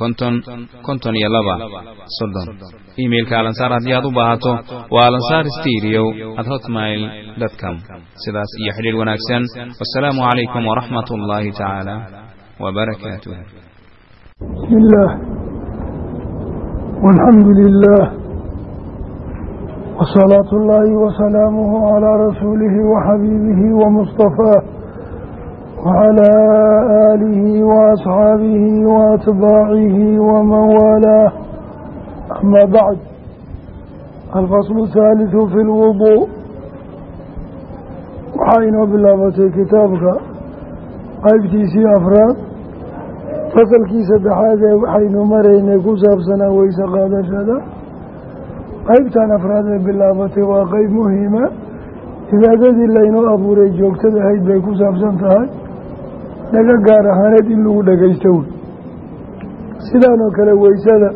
konton konton iyo laba. Soddon. Iimailka alansaar haddii aad u baahato waa alansaar steriyow at hotmail com. Sidaas iyo xidhiir wanaagsan. Wasalaamu calaykum waraxmat ullaahi tacaala wbarakaatuh bismillaah walxamdu lilaah wsalaatu ullaahi wasalaamuhu calaa rasuulihi waxabiibihi wmustafaah wacalaa aalihi wa asxaabihi wa atbaacihi waman waalaa ama bacd alfaslu haalisu fi lwuduu waxaa inoo bilaabatay kitaabka qaybtiisii afraad fasalkii saddexaad ee waxaynu maraynay ku saabsanaa weyse qaadashada qaybtan afraad ee bilaabatay waa qeyb muhiima cibaadadii laynoo abuuray joogtadahayd bay ku saabsan tahay naga gaar ahaaneed in lagu dhagaysto wey sidaanoo kale weysada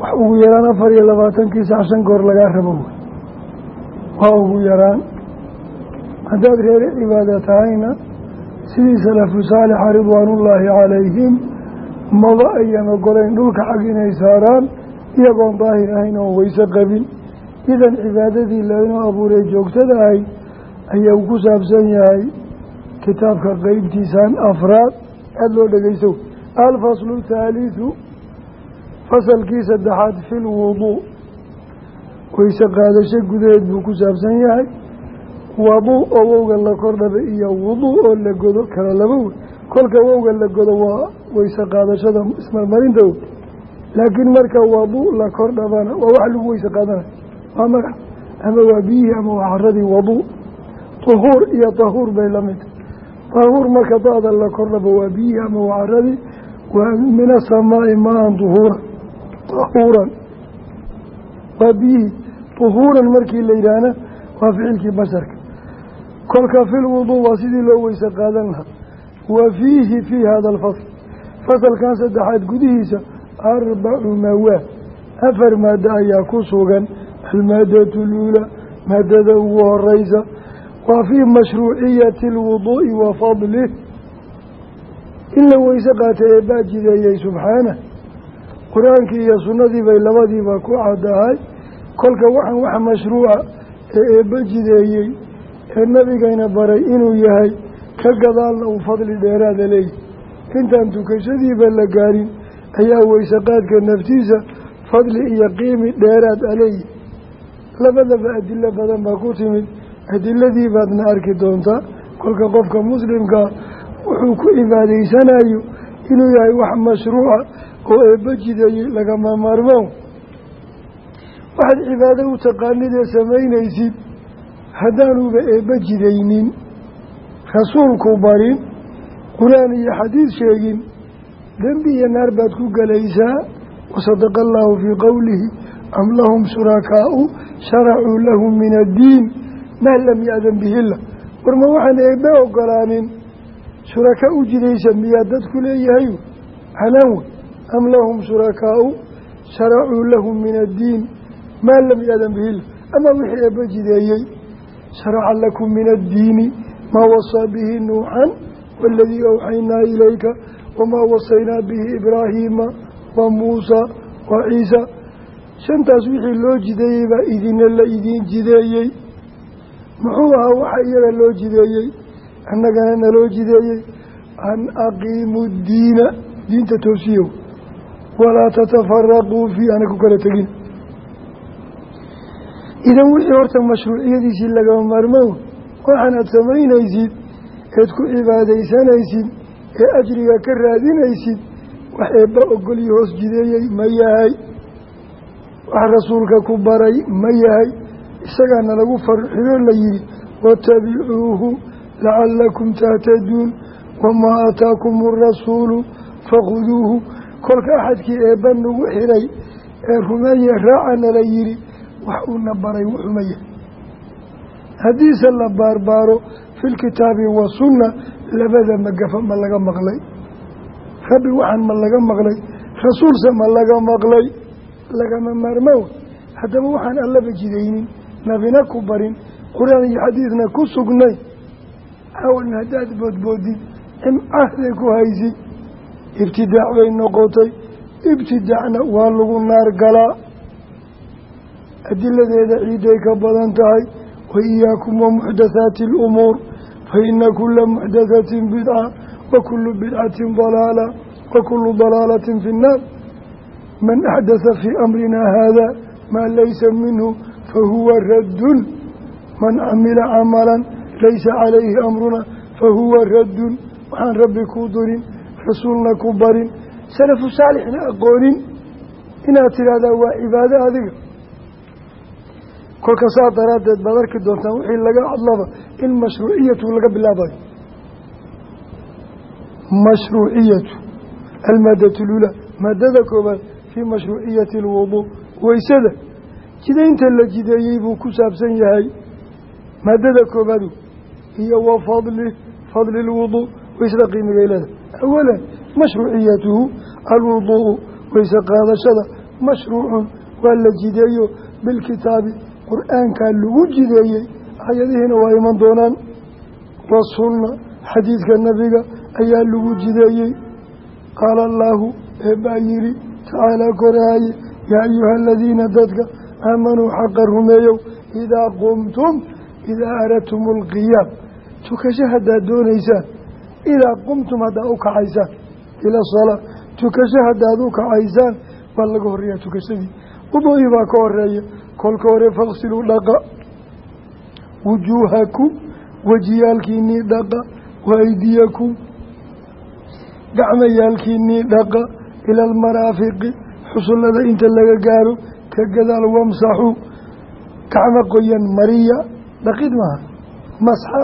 wax ugu yaraan afar iyo labaatankii sac shan goor lagaa rabo wey waa ugu yaraan. Haddaad reere cibaada tahayna sidii salafu saalixa ridwaanullaahi calayhim maba ayan ogolayn dhulka xag inay saaraan iyagoon daahir ahayn oon weyse qabin. Idan cibaadadii laynoo abuuray joogtada ahay ayuu ku saabsan yahay kitaabka qeybtiisaan afraad aada loo dhegeyso alfaslu thaalithu fasalkii saddexaad fi lwuduu weyse qaadasho gudaheed buu ku saabsan yahay. Waduu oo wowga la kordhaba iyo wuduu oo la godo kala laba wey kolka wowga la godo waa weyse qaadashada ismarmarinta wey laakiin marka waduu la kordhabana waa wax lagu weyse qaadanayo waa magac. Ama waa biyihii ama waa caradii waduu tuhuur iyo tahuur bay la tahuur marka da-da la kordhaba waa biyihii ama waa caradii waa min asamaai maan duhuuran tahuuran waa biyihii duhuuran markii la yidhaahna waa ficilkii basharka. Kolka fi lwuduu waa sidii loo weyse qaadan lahaa. Wa fiihi fii hada alfasl. Fasalkan saddexaad gudihiisa arbacu mawaa afar maado ayaa ku sugan. Almaadatu luula maadada ugu horeysa waa fii mashruuciyati alwuduu'i wa fadlih in la weyse qaatay ee baa jideeyey subxaanah qur'aankii iyo sunnadii bay labadiiba ku caddahay. Kolka waxaan wax mashruuca ee eebba jideeyey ee nabigayna baray inuu yahay ka gadaalna uu fadli dheeraada leeyahy intaan tukashadiiba la gaarin ayaa weyse qaadka naftiisa fadli iyo qiimi dheeraad a labadaba adilo badan baa ku timid adiladii baadna arki doontaa kolka qofka muslimkaa wuxuu ku cibaadaysanayo inuu yahay wax mashruuca oo eebba jideeyey lagama maarmoon waxaad cibaado u taqaanidee samaynaysid haddaanuba eebba jidaynin rasuulku barin qur'aan iyo xadiid sheegin dembi iyo naar baad ku gelaysaa wasadaqa allaahu fii qowlihi am lahum shurakaau sharacuu lahum min addiin maa lam ya-dan bihila warma waxaan eebbe ogolaanin shuraka u jidaysa miyaa dadku leeyahay? Canaan wey am lahum shurakaau sharacuu lahum min addiin. Maa lam ya-dan bihila ama wixii eebbe jideeyey sharaca lakum min addiini maa wasaa bihi nuuxan waaladii awxaynaa ilayka wamaa wasaynaa bihi ibraahiima wa muusa wa ciisa. Shantaas wixii loo jideeyey baa idina la idiin jideeyey muxuu ahaa waxa iyaga loo jideeyey? Annagana naloo jideeyey? An aqiimu diina diinta toosiyow. Walaa tatafaraquu fii ana ku kala tegin. Idan wixii horta mashruuciyadiisii lagama maarmo waxaanaad samaynaysid eed ku cibaadaysanaysid ee ajriga ka raadinaysid wax eebba ogolyo hoos jideeyey ma yahay. Wax rasuulka ku baray ma yahay isagaana lagu farxiyoo la yihi watabicuuhu lacalakum tahtaduun wamaa aataakum arasuulu fakhuduuhu. Kolka axadkii eebba nagu xiray ee rumeeye raacana la yihi wax uuna baray wuxuma yahay. Haddiise la baarbaaro fi lkitaabi wasunna labada magafa ma laga maqlay. Rabbi waxaan ma laga maqlay. Rasuulse ma laga maqlay. Lagama maarmow haddaba waxaan allaba jidaynin nabina ku barin qur'aan iyo xadiidna ku sugnay. Awalna haddaad boodboodid imcahday ku haysid. Ibtidaac bay noqotay. Ibtidaacna waa lagu naar galaa. Adiladeeda ciiday ka badan tahay wa iyaakum wa muxdathaati alumuur fa ina kula muxdathatin bidca wa kulu bidcatin dalaala wa kulu fi nnaar. Man axdatha fii amrina haada maa laysa minhu fahuwa raddun man camila camalan laysa calayhi amruna fahuwa raddun waxaan rabbi kuu dirin rasuulna ku barin salafu saalixna aqoonin inaad tidhaahdaa waa cibaado adiga kolka saa daraaddeed baad arki doontaan wixii laga hadlaba in mashruuciyatu laga bilaabayo mashruuciyatu almaadatu lula maadada koobaad fii mashruuciyati alwuduu weysada jidaynta la jideeyey buu ku saabsan yahay maadada koobaadu iyo wa fadli fadli lwuduu weysada qiimigay leedahay. Awalan mashruuciyatuhu alwuduu'u weyse qaadashada mashruucun waa la jideeyo bilkitaabi qur'aankaa lagu jideeyey ayadihiina waa iman doonaan. Wasunna xadiidka nabiga ayaa lagu jideeyey. Qaala allaahu eebbaa yidhi tacaalaa koraaye yaa ayuha aladiina dadka aamanuu xaqa rumeeyow idaa qumtum idaa aradtum alqiyaam tukasho haddaad doonaysaan idaa qumtum haddaad u kacaysaan ila salaa tukasho haddaad u kacaysaan waa laga horreeyaa tukashadii wuduu'ii baa ka horreeya kolka hore faqsiluu dhaqa wujuuhakum wejiyaalkiinnii dhaqa wa aydiyakum gacmayaalkiinnii dhaqa ila almaraafiqi xusullada inta laga gaaro ka gadaal wamsaxuu gacmo qoyan mariya dhaqid maaha. Masxa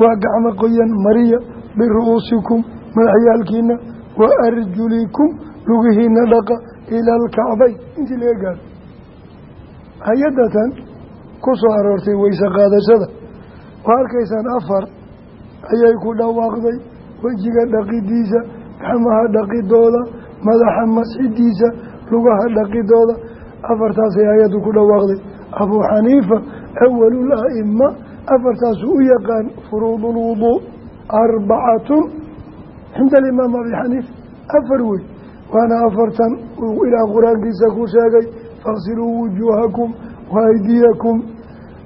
waa gacmo qoyan mariya biru-uusikum madaxyaalkiina wa arjulikum lugihiina dhaqa ila alkacbayn intii laga gaaro hay'adatan ku soo aroortay weyse qaadashada. Waa arkaysaan afar ayay ku dhawaaqday wejiga dhaqidiisa gacmaha dhaqidooda madaxa masxidiisa lugaha dhaqidooda afartaasay hay'addu ku dhawaaqday. Abuu xaniifa awalul a'ima afartaasu u yaqaan furuudu lwuduu arbacatun. Cinda alimaam abi xaniifa afar wey waana afartan uu ilaah qur'aankiisa ku sheegay faqsiluu wujuuhakum wa aydiyakum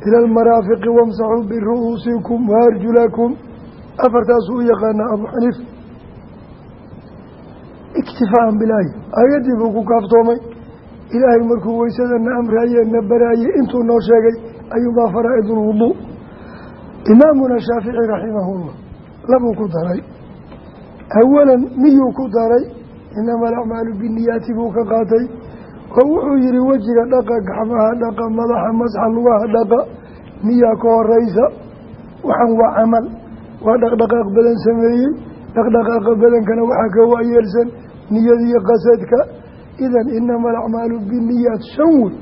ila almaraafiqi wamsaxuu biru'uusikum wa arjulakum. Afartaasuu u yaqaanaa abuu xaniifa iktifaaan bilaahi aayaddii buu ku kaaftoomay ilaahay markuu weysadana amraye na baraayey intuu noo sheegay ayuunbaa faraa'id ulwuduu imaamuna shaafici raximahullah labuu ku daray. Awalan niyuu ku daray? Inama alacmaalu biniyaati buu ka qaatay. Oo wuxuu yihi wejiga dhaqa gacmaha dhaqa madaxa masxa lugaha dhaqa niyaa ka horeysa waxaan waa camal. Waa dhaqdhaqaaq badan sameeyey. Dhaqdhaqaaqa badankana waxaa ka waayeelsan niyadiyo qasadka idan inama alacmaalu biniyaat shan wey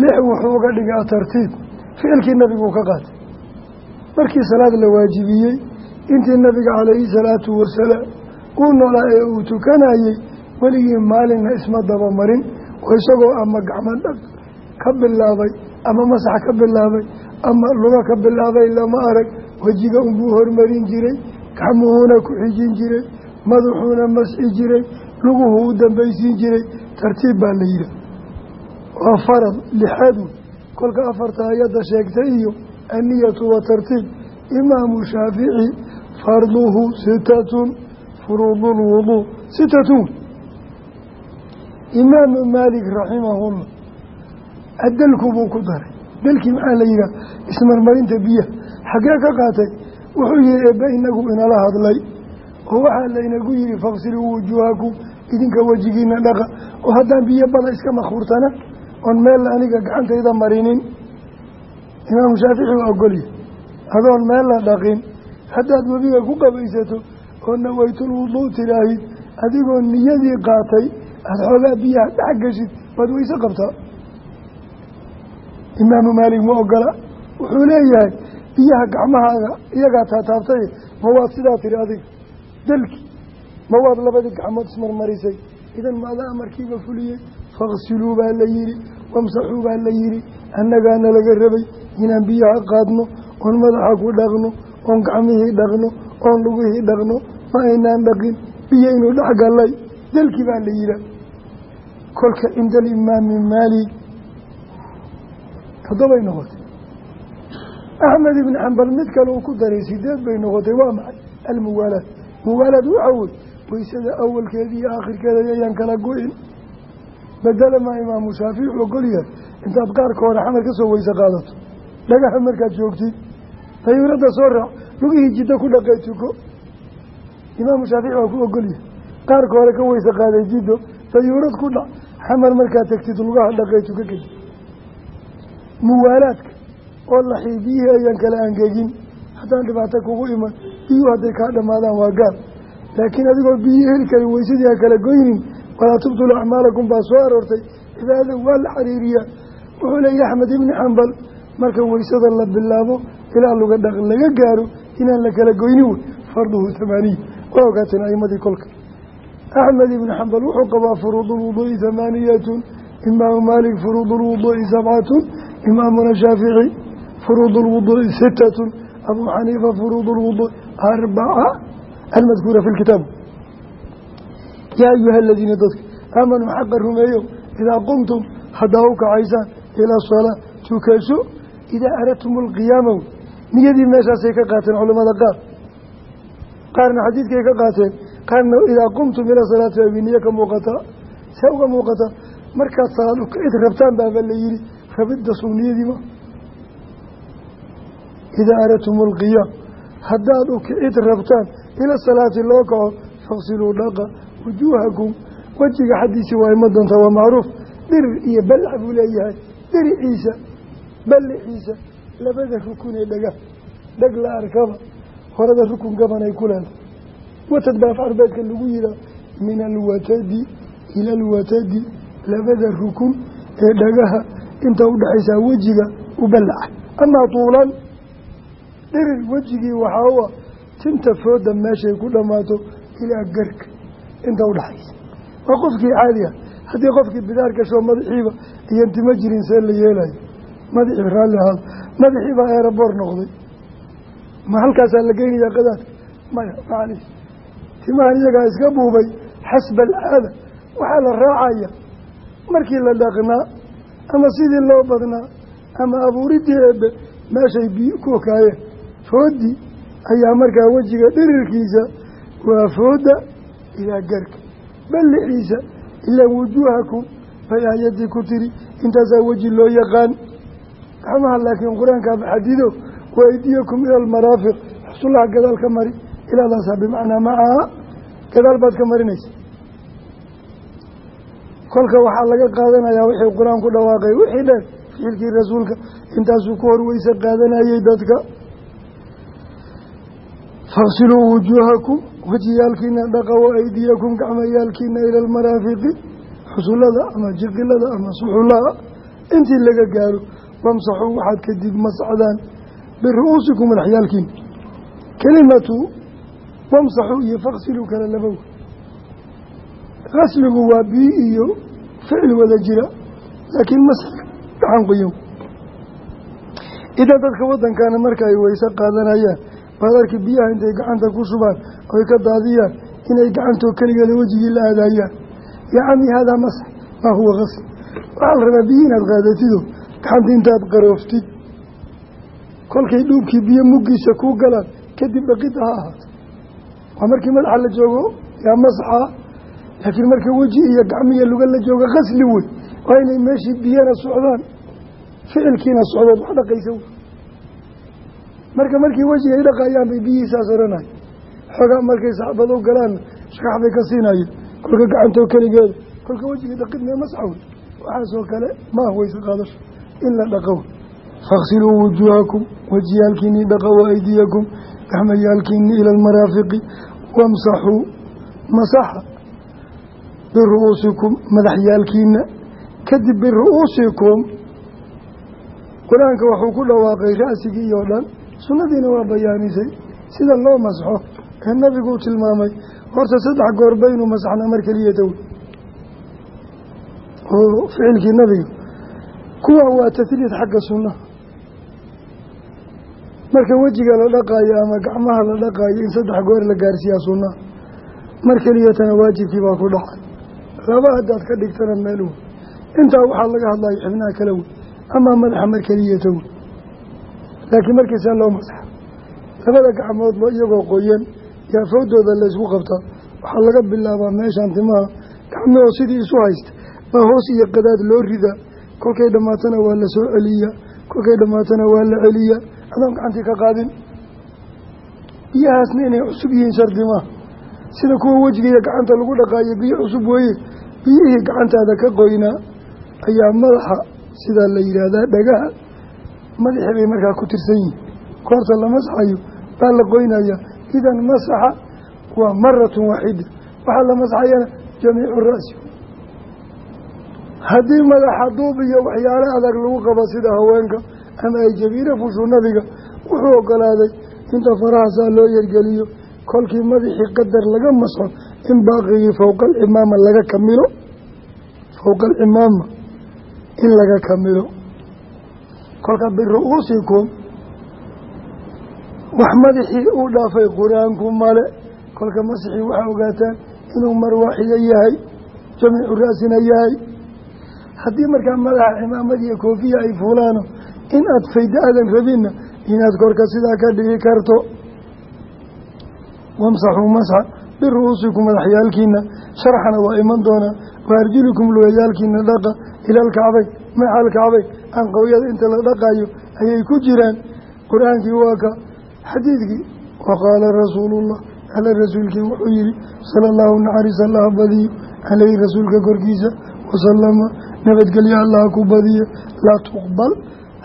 lix wuxuu uga dhigaa tartiib ficilkii nabiguu ka qaatay. Markii salaad la waajibiyey intii nabiga calayhi salaatu wasalaam uu noolaa ee uu tukanayey weligii maalinna isma dabamarin oo isagoo ama gacmo dhaq ka bilaabay ama masax ka bilaabay ama luga ka bilaabay lama arag. Wejiga unbuu hormarin jiray gacmuhuuna ku xijin jiray madaxuuna masxi jiray luguhu u dambaysiin jiray tartiib baa la yidhaah waa farad lixaad wey kolka afarta ayadda sheegtay iyo anniyatu wa tartiib. Imaamu shaafici farduhu sitatun furuudu lwuduu sitatun. Imaamu maalik raximahullah adelku buu ku daray. Delkii maxaa la yidhaha ismarmarinta biyaha. Xaggee ka qaatay wuxuu yihi eebbe inagu inala hadlay. Oo waxaa laynagu yihi faqsiluu wujuuhakum idinka wejigiina dhaqa. Oo haddaan biyo bada iska makhuurtana oon meella aniga gacantayda marinin. Imaamu shaafici waa ogolya adoon meel la dhaqin. Haddaad webiga ku qabaysato oo nawaytul wuduu tiraahid adigoo niyadii qaatay aada xoogaa biyaha dhex geshid waad weyse qabtaa imaamu maalik ma ogola wuxuu leeyahay biyaha gacmahaaga iyagaa taataabtay ma waad sidaa tiri adiga dalki ma waad labadii gacmood ismarmarisay. Idan maada amarkiiba fuliyey? Faqsiluu baa la yihi wamsaxuu baa la yihi annagaana laga rabay inaan biyaha qaadno oon madaxa ku dhaqno oon gacmihii dhaqno oon lugihii dhaqno. Ma aynaan dhaqin biyo inuu dhex gallay. Dalki baa la yihaa kolka cinda alimaami maalik toddobay noqotay. Axmed ibni xambal mid kale uu ku daray sideed bay noqotay waa maxay? Almuwaalaad muwaalaad waxa wey waysada awalkeeda iyo aakhirkeeda yayaan kala go-in bedela maa imaamu ogol yahay intaad qaarka hore xamar ka soo weyse qaadato. Dhagaxa markaad joogtid dayuuradda soo raac lugihii jiddo ku dhaqay tuko. Imaamu shaafici waa ku ogolyahay qaarka hore ka weyse qaaday jiddo dayuurad ku dhac xamar markaad tegtid lugaha dhaqay tuko kadib muwaalaadka oo laxii biyihii ayaan kala angegin haddaan dhibaato kugu iman biyuhu hadday kaa dhammaadaan waa gaar laakiin adigoo biyihii heli karin weysadii ha kala goynin walaa tubtulu acmaalakum baa soo aroortay. Cibaadada waa la xiriiriyaa. Wuxuu leeyahy axmed ibni xambal marka weysada la bilaabo ilaa luga dhaq laga gaaro inaan la kala goyni wey farduhu tamaaniya waa ogaateen aimadii kolka. Axmed ibni xambal wuxuu qabaa furuud lwuduui hamaaniyatun imaamu maalik furuud lwuduui sabcatun imaamuna shaafici furuud lwuduui sitatun abuu xaniifa furuud lwuduui arbaca almadkuura fi lkitaab yaa ayuha aladiina dadka aamanuu xaqa rumeeyo idaa qumtum haddaa u kacaysaan ilaa salaa tukasho idaa aradtum alqiyaama niyadii meeshaasay ka qaateen culamada qaar qaarna xadiidkay ka qaateen qaarna idaa qumtum ilaa salaati abi niyo ka muuqataa see uga muuqataa markaad salaad ukacid rabtaan baaba la yihi rabidda sugniyadiima idaa aradtum alqiyaam haddaad ukicid ila salaati loo kaco faqsiluu dhaqa wujuuhakum. Wejiga xaddiisii waa ima doontaa waa macruuf. Dhirir iyo ballac buu leeyahay. Dhiriciisa balliciisa labada rukun ee dhega dheg la arkaba horada rukun gabanay ku leedahay. Watad baa af carbeedka lagu yihaa min alwatadi ila alwatadi labada rukun ee dhagaha. Inta udhexaysaa wejiga u amaa tuulan dhirir wejigii waxaa u ah tinta fooda meeshay ku dhammaato ilaa garka. Inta udhaxaysa waa qofkii caadiga haddii qofkii bidaar gashoo madaxiiba iyan timo jirin see la yeelayo madaxii raalli ahaado madaxii baa eeraboor noqday. Ma halkaasaa la geynayaa qadaadka? Maya macaliis timahan iyagaa iska buubay. Xasba alcaada waxaa la raacaya markii la dhaqnaa ama sidii loo badnaa ama abuuridii eebe meeshay biyo ku okaayeen foodii ayaa markaa wejiga dhirirkiisa waa fooda ilaa garka ballixiisa ilaa wujuuhakum bay aayadii ku tiri intaasaa weji loo yaqaan. Gacmaha laakiin qur'aankaaba xadido waydiyakum ila almaraafiq xusullaha gadaal ka mari ilaadaasaa bimacnaa macaha gadaal baad ka marinaysa. Kolka waxaa laga qaadanayaa wixii qur'aan ku dhawaaqay wixii dheer ficilkii rasuulka intaasuu ku horweyse qaadanayay dadka faqsiluu wujuuhakum wejiyaalkiina dhaqa wa aydiyakum gacmayaalkiina ila almaraafiqi xusullada ama jiqilada ama suxullaha intii laga gaaro wamsaxuu waxaad kadib mascdaan biru-uusikum madaxyaalkiina kelimatu wamsaxuu iyo faqsiluu kala labow. Qasligu waa bii iyo ficil wada jira laakiin masxi gacan qoyow. Idan dadka waddankana marka ay weyse qaadanayaan arki biyaha intay gacanta ku shubaan oy ka daadiyaan inay gacantoo keligeeda wejigii la aadayaan yaa cami haadaa masax maa huwa qasl waxaa la rabaa biyo inaad qaadatido gacanta intaad qarooftid kolkay dhuubkii biyo muggiisa kuu galaan kadib dhaqidda ha ahaato waa markii madaxa la joogo yaa masaxa laakiin marka weji iyo gacmiya luga la jooga qasli wey waa inay meeshii biyana socdaan ficilkiina socdood wax dhaqaysa wey marka markii wejiga ay dhaqayaan bay biyihiisaas odhanay xoogaa markay saxbado galaanna shakax bay ka siinayeen kolka gacantoo keligeeda kolka wejiga dhaqidmee masxa wey waxaasoo kale maah weyse qaadasho in la dhaqo. Wey fakhsiluu wujuuhakum wejiyaalkiinii dhaqa wa aydiyakum gacmayaalkiinii ila almaraafiqi wamsaxuu masaxa biru-uusikum madaxyaalkiina kadib biru-uusikum qur'aanka wuxuu ku dhawaaqay ra'sigii iyo dhan sunnadiina waa bayaanisay sida loo masxo ee nabigu u tilmaamay. Horta saddex goor baynu masaxnaa mar keliya tawi oo ficilkii nabiga. Kuwan waa tahliid xagga sunnaha marka wejiga la dhaqaayo ama gacmaha la dhaqaayo in saddex goor la gaarsiiyaa sunnaha mar keliyatana waajibkii baa ku dhacay. Laba haddaad ka dhigtana meel wey intaa waxaa laga hadlayo xibnaha kala wey amaa madaxa mar keliyata wey laakiin markiisaa loo masaxa labada gacmoodba iyagoo qoyan yaa fawdooda laysku qabtaa waxaa laga bilaabaa meeshaan timaha gacmahoo sidii isu haysta baa hoos iyo qadaad loo ridaa kolkay dhammaatana waa la soo celiyaa kolkay dhammaatana waa la celiyaa. Adoon gacantii ka qaadin. Biyahaasna inay cusub yihiin shardi maaha sida kuwa wejiga iyo gacanta lagu dhaqaayo biyo cusub weeye. Biyihii gacantaada ka qoynaa ayaa madaxa sidaa la yidhaahdaa dhagaha madaxii bay markaa ku tirsan yihiin. Koorta la masaxayo baa la qoynayaa idan masaxa waa maratun waaxida waxaa la masaxayana jamiicu ra'si haddii madaxa duub iyo waxyaalo adag lagu qabo sida haweenka ama ay jabiiro fushu nabiga wuxuu ogolaaday inta farahaasaa loo yergeliyo kolkii madaxii qadar laga masxo in baaqigii fowqa alcimaama laga kamilo. Fowqa alcimaama in laga kamilo kolka biru-uusikum wax madaxii uu dhaafay qur'aanku male kolka masixii waxaa ogaataan inuu marwaaxiyo yahay jamiicu ra'sina yahay. Haddii markaa madaxa cimaamad iyo koofiya ay fuulaano in aad fayda aadan rabinna inaad korka sidaa ka dhigi karto. Wamsaxuu masxa biru-uusikum madaxyaalkiina sharxana waa iman doonaa waarjulikum lugayaalkiina dhaqa ilaalkacbay maxal kacbay anqowyada inta la dhaqayo ayay ku jiraan. Qur'aankii waa ka xadiidkii waqaala rasuulullah alla rasuulkii wuxuu yihi sala allahu naxariis allaha badiyo caleyhi rasuulka korkiisa wasalama nabadgelyo allaha ku badiyo laa tuqbal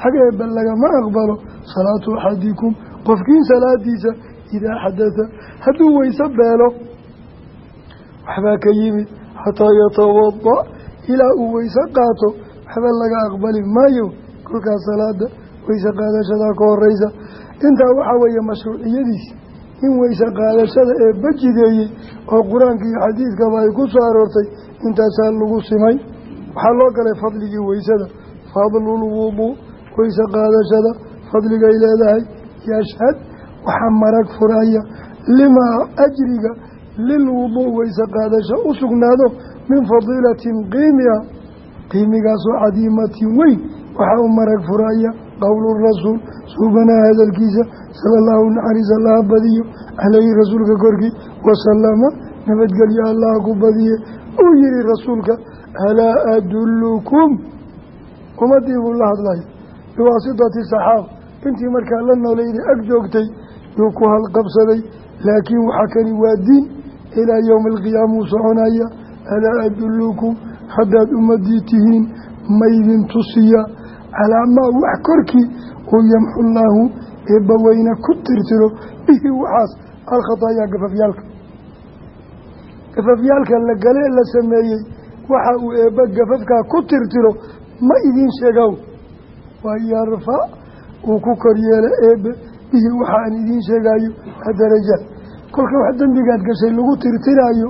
xag eebba lagama aqbalo salaatu axadikum qofkiin salaadiisa idaa xadada hadduu weyse beelo waxbaa ka yimid xataa yatawada ilaa uu weyse qaato waxba laga aqbali maayo. Kolkaas salaada weyse qaadashadaa ka horeysa. Intaa waxaa weeye mashruuciyadiis in weyse qaadashada ee bajideeyey oo qur'aanka iyo xadiidkaba ay ku soo aroortay intaasaa lagu simay. Waxaa loo galay fadligii weysada. Fadlulwuduu weyse qaadashada. Fadligay leedahay. Yashhad waxaa marag furaya. Limaa ajriga lilwuduu weyse qaadasho u sugnaado min fadiilatin qiimiha qiimigaasoo cadiimatin weyn waxaa u marag furaya qowlu rasuul suubanaha hadalkiisa sala allahu naxariis allaha badiyo caleyhi rasuulka korkii wasalama nabadgelyo allaha ku badiye. Uu yihi rasuulka alaa adullukum? Ummadii buu la hadlaya biwaasitati saxaaba intii markaa la noolayday ag joogtay yuu ku halqabsaday. Laakiin waxaa kani waa diin. Ilaa yowmi alqiyaama u soconaya alaa adullukum haddaad ummadii tihiin maydin tusiya calaa maa wax korkii uu yamxu llaahu eebbaweyne ku tirtiro. Bihi waxaas alkhataayaa gafafyaalka. Gafafyaalka la galee la sameeyey waxa uu eebba gafafkaa ku tirtiro ma idiin sheegow. Waa yarfa uu ku koryeela eebbe. Bihi waxa aan idiin sheegayo adaraja kolka wax dembigaad gashay lagu tirtiraayo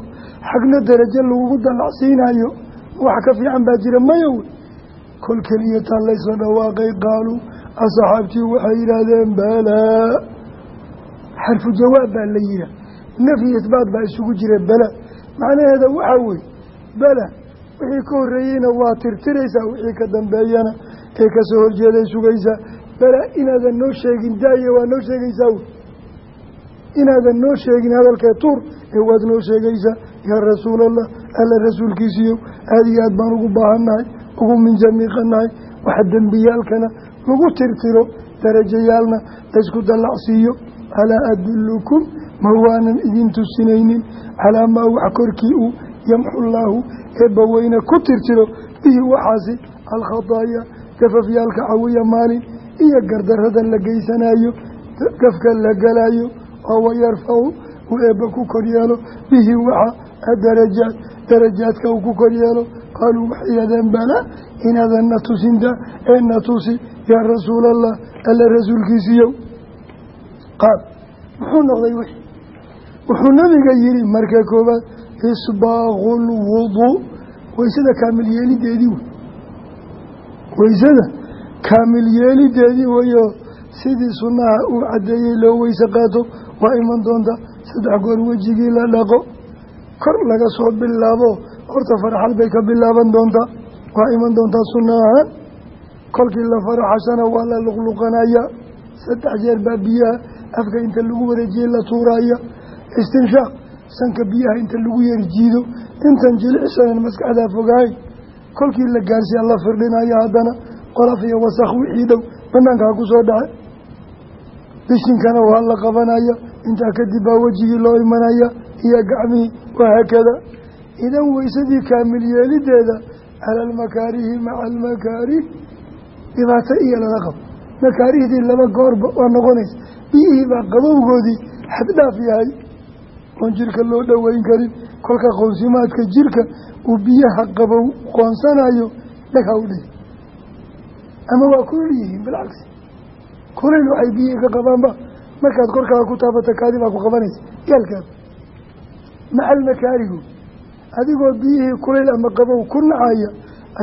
xagna darajo lagugu dallacsiinayo wax ka fiican baa jira mayow. Kol keliyataa laysla dhawaaqay qaaluu asxaabtii waxay yidhaahdeen balaa xarfu jawaab baa la yihaa nafyi isbaat baa isugu jira bala. Macnaheeda waxaa weeye bala. Wixii ka horreeyeyna waa tirtiraysaa wixii ka dambeeyana ee ka soo horjeeday sugaysaa balaa inaadan noo sheegin daaye waa noo sheegaysaa wy inaadan noo sheegin hadalkee tuur ee waad noo sheegaysaa yaa rasuulallah alla rasuulkiisiiyo aada iyo aad baan ugu baahannahay ugu minjamiiqanahay waxa dembiyaalkana lagu tirtiro darajayaalna laysku dallacsiiyo. Alaa adullukum ma waanan idin tusinaynin. Calaa maa wax korkii uu yamxullaahu eebbaweyne ku tirtiro. Bihi waxaasi alkhadaaya gafafyaalka cawiya maalin. Iyo gardarrada la geysanayo gafka la galayo oo wayarfacu uu eebba ku koryeelo. Bihi waxa adarajaat darajaadka uu ku koryeelo qaaluu waxay yadeen bala inaadan na tusinta ee na tusi yaa rasuulallah alla rasuulkiisiiyow qaal muxuu noqday wixii wuxuu nabiga yihi marka koobaad isbaaqu lwuduu waysada kaamil yeelideedii wey waysada kaamil yeelideedii weyo sidii sunnaha uu caddeeyey loo weyse qaato waa iman doonta saddex goor wejigii la dhaqo kor laga soo bilaabo. Horta farxal bay ka bilaaban doontaa waa iman doontaa sunna ahaan kolkii la faraxashana waa la luqluqanaya. Saddex jeer baa biyaha afka inta lagu wareejiyey la tuuraya. Istinshaaq sanka biyaha inta lagu yeri jiido. Intan jilicsanan maskaxdaa fogahay. Kolkii la gaarsiiya la firdhinaya haddana. Qolaf iyo wasakh wixii dhow banaanka ha ku soo dhace bishinkana waa la qabanaya. Intaa kadib baa wejigii loo imanaya. Iyo gacmihii wahaakada idan weysadii kaamil yeelideeda cala almakaarihi maca almakaarih dhibaato iyo lala qabo. Makaarihdii laba goorba waa noqonaysa. Biyihii baa qabowgoodii xaddhaaf yahay. Oon jirka loo dhoweyn karin. Kolka qoonsimaadka jirka uu biyaha qabow qoonsanayo dhagha u dhihi ama waa kulul yihiin bilcagsi. Kulayl waxay biyihii ka qabaanba. Markaad korkaa ku taabata kaadi baa ku qabanaysa. Yaalkaada maca almakaarihu adigoo biyihii kulayl ama qabow ku nacaya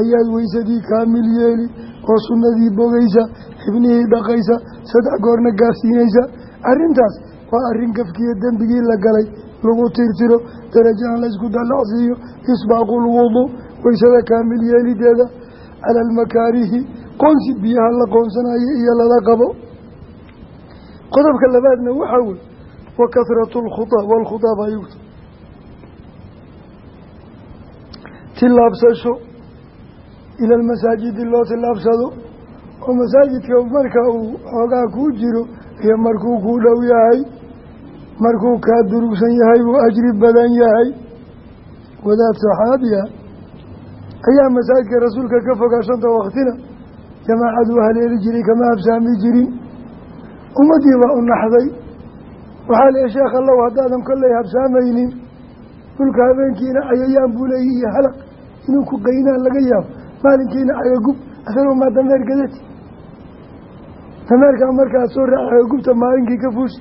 ayaad weysadii kaamil yeeli oo sunnadii bogaysa xibnihii dhaqaysa saddex goorna gaarsiinaysa. Arrintaas waa arrin gafkiiyo dembigii la galay lagu tirtiro darajahan laysku dallacsiiyo isbaaqu lwuduu weysada kaamil yeelideeda. Cala almakaarihi qoonsi biyaha la qoonsanayo iyo lala qabo. Qodobka labaadna waxaa wey wa kahratu lkhudaa waalkhudaa baa tillaabsasho ila almasaajidi loo tillaabsado oo masaajidka marka uu xoogaa kuu jiro iyo markuu kuu dhow yahay markuu kaa durugsan yahay buu ajri badan yahay. Wadaad saxaabiya ayaa masaajidka rasuulka ka fogaa shanta waktina jamaacadu haleeli jiray kama habsaami jirin. Ummaddii baa u naxday. Waxaa leeya sheekh allow haddaadan kolley habsaamaynin dhulka habeenkiina cayayaan buu iyo halaq inuu ku qaynaan laga yaabo. Maalinkiina cagagub asagoo maa dameer gadati. Dameerkaa markaad soo raac cagagubta maalinkii ka fuushi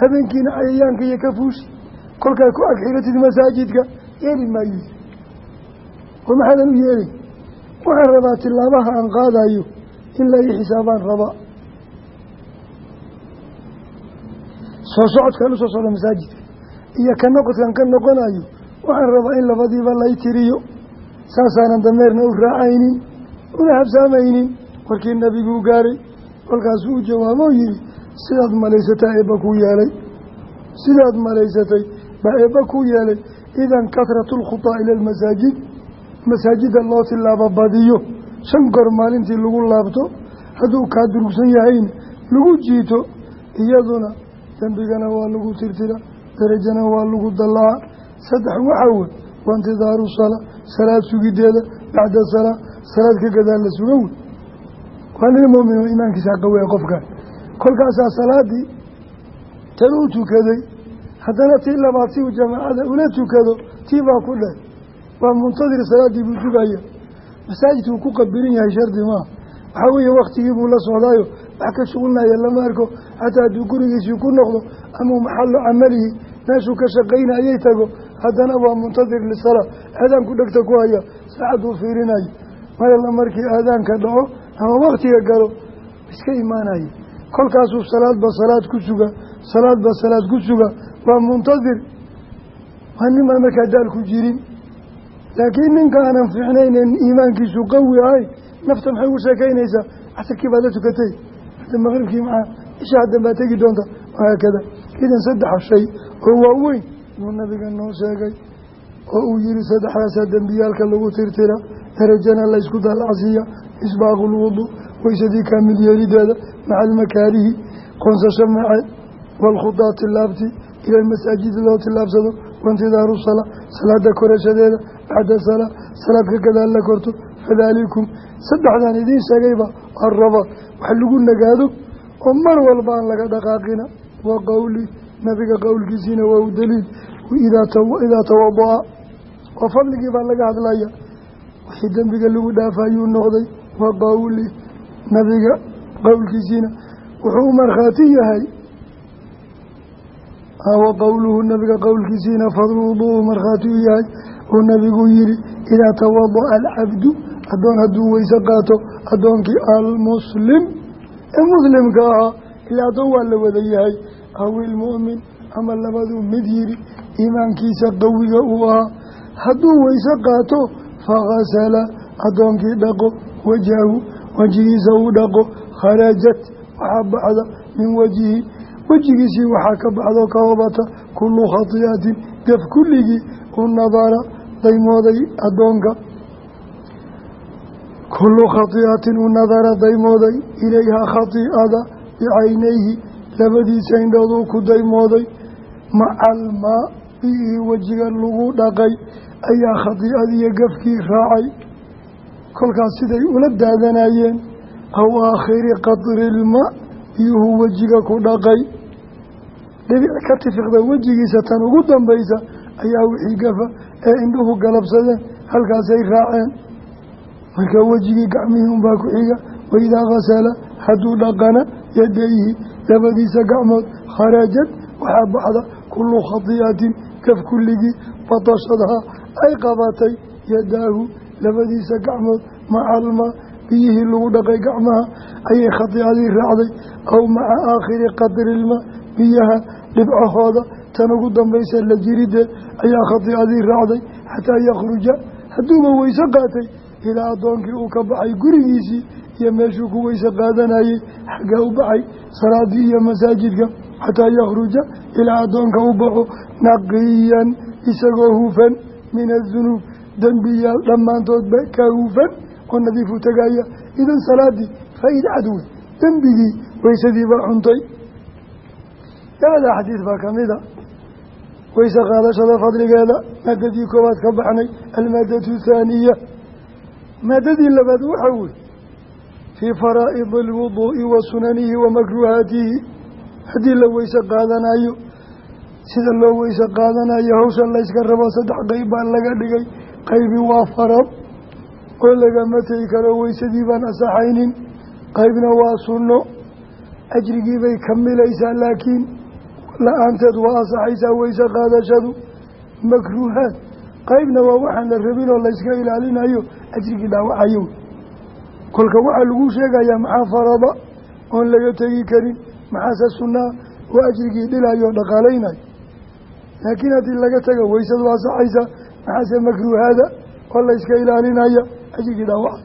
habeenkiina cayayaanka iyo ka fuushi kolkaa ku agxigatid masaajidka yeeli maayo oo maxaadan u yeelay? Waxaan rabaa tilaabaha aan qaadayo in la ii xisaabaan rabaa soo socodkaan u soo socda masaajidka. Iyo ka noqodkan ka noqonayo waxaan rabaa in labadiiba lay tiriyo saasaanan dameerna u raacaynin una habsaamaynin. Warkii nebiguu gaaray kolkaasuu u jawaabo yihi sidaad malaysatay eebba kuu yeelay. Sidaad malaysatay baa eebba kuu yeelay. Idan kahratu lkhutaa ila almasaajid masaajida loo tilaabo badiyo. Shan goor maalintii lagu laabto hadduu kaa durugsan yahayna lagu jiito iyaduna dembigana waa lagu tirtira darajana waa lagu dallaa. Saddex waxaa wey waa intidaaru salaa salaad sugideeda bacda salaa salaad ka gadaal la suga wey waa nin mumin oo iimaankiisa qaweya qofkan kolkaasaa salaadii tan uu tukaday haddana tii labaad si uu jamaacada ula tukado tii baa ku dheh waa muntadir salaaddii buu sugaya masaajidkuu ku qabilin yahay shardi maaha waxaa weeye waktigii buu la socdaayo wax ka shuqulnaya lama arko. Xataa hadduu gurigiisii ku noqdo ama maxallo camalihi meeshuu ka shaqaynayay tago haddana waa muntadir lisalaa aadaanku dhegta ku haya. Saacaduu fiirinayo mayalla markii aadaanka dhaco ama waktiga galo iska imaanaya kolkaasuu salaadba salaad ku suga. Salaadba salaad ku suga. Waa muntadir. Waa nimaan markaa daal ku jirin. Laakiin ninka aanan fiicnaynen iimaankiisu qawi ahayn nafta maxay ugu sheekaynaysaa casirkii baad la tukatay. Hadda maqribkii maxaa? Isha haddan baad tegi doonta. Wahaakada idan saddexa shay oo waaweyn buu nabiga noo sheegay oo uu yihi saddexdaasaa dembiyaalka lagu tirtira darajana laysku daalacsiiya isbaaqu lwudu weysadii kaamil yeelideeda maca almakaarihi qoonsasho maceed waalkhudaa tilaabti ila almasaajidi loo tilaabsado waintidaaru salaa salaada korashadeeda bacda salaa salaad ka gadaal la korto fadaalikum saddexdan idiin sheegayba arrabaad wax lagu nagaado oo mar walba aan laga dhaqaaqina wa qowli nabiga qowlkiisiina waa u daliil. Idaa tawada-a. Oo fadligii baa laga hadlaya wixii dembiga lagu dhaafa ayuu noqday. Wa qowli nabiga qowlkiisiina wuxuu u markhaati yahay. Wa qowluhu nabiga qowlkiisiina fadluuduu markhaati u yahay. Uu nabigu yihi idaa tawada-a alcabdu addoon hadduu weyse qaato addoonkii almuslim ee muslimka ahaa. Ilaa addoon waa la wada yahay aw ilmu'min ama labaduu mid yidhi iimaankiisa qawiga uu ahaa. Hadduu weyse qaato fakhasala addoonkii dhaqo wajahu wejigiisa uu dhaqo kharajat waxaa baxda min wajihi wejigiisii waxaa ka baxdo ka hobata kullu khatiyatin gaf kulligii u nadara daymooday addoonka. Kullu khatiyatin u nadara daymooday ilayhaa khati'ada bicaynayhi labadiisa indhooduu ku daymooday macalmaa biyihii wejiga lagu dhaqay ayaa khadiicadiiyo gafkii raacay. Kolkaas siday ula daadanayeen aw aakhiri qadrilma biyuhu wejiga ku dhaqay. Dhibic ka tifiqda wejigiisa tan ugu dambaysa ayaa wixii gafa ee indhuhu galabsadeen halkaasay raaceen. Marka wejigii gacmihii unbaa ku xiga waidaa khasala hadduu dhaqana yadayhi labadiisa gacmood kharajad waxaa baxda kullu khadiyatin gaf kulligii batashadhaa ay qabatay yadaahu labadiisa gacmood macalma biyihii lagu dhaqay gacmaha ayay khadiicadii raacday aw maca aakhiri qadrilma biyaha dhibcahooda tan ugu dambaysa la jirideed ayaa khadiicadii raacday xataa yakhruja hadduuba weyse qaatay ilaa addoonkii uu ka baxay gurigiisii iyo meeshuu ku weyse qaadanayey xaggaa u baxay salaadii iyo masaajidka xataa yakhruja ilaa addoonka u baxo naqiyan isagoo hufan min adunuub dembiyaal dhammaantoodba ka hufan oo nadiifu tegaya idan salaadii faa-id cadwe dembigii weysadii baa cuntay. Labadaa xadiid baa kamida weyse qaadashada fadligeeda maadadii koowaad ka baxnay almaadatu thaaniya. Maadadii labaad waxaa weye fii faraa'idi alwuduu'i wa sunanihi wa makruuhaatihi haddii la weyse qaadanayo sida loo weyse qaadanayo hawsha layska rabo saddex qeyb baa laga dhigay qaybi waa farad oo lagama tegi karo weysadii baan asaxaynin qaybna waa sunno ajrigii bay kamilaysaa laakiin la'aanteed waa asaxaysaa weyse qaadashadu makruuhaad qaybna waa waxaan la rabin oo layska ilaalinayo ajrigii dhaawacayo kolka waxaa lagu sheegayaa maxaa farada oon laga tegi karin maxaase sunnaa oo ajrigii dhilayo o dhaqaalaynayo laakiin haddii laga tago weysadu asaxaysa maxaase makruuhaada oo layska ilaalinaya? Ajrigii dhaawaca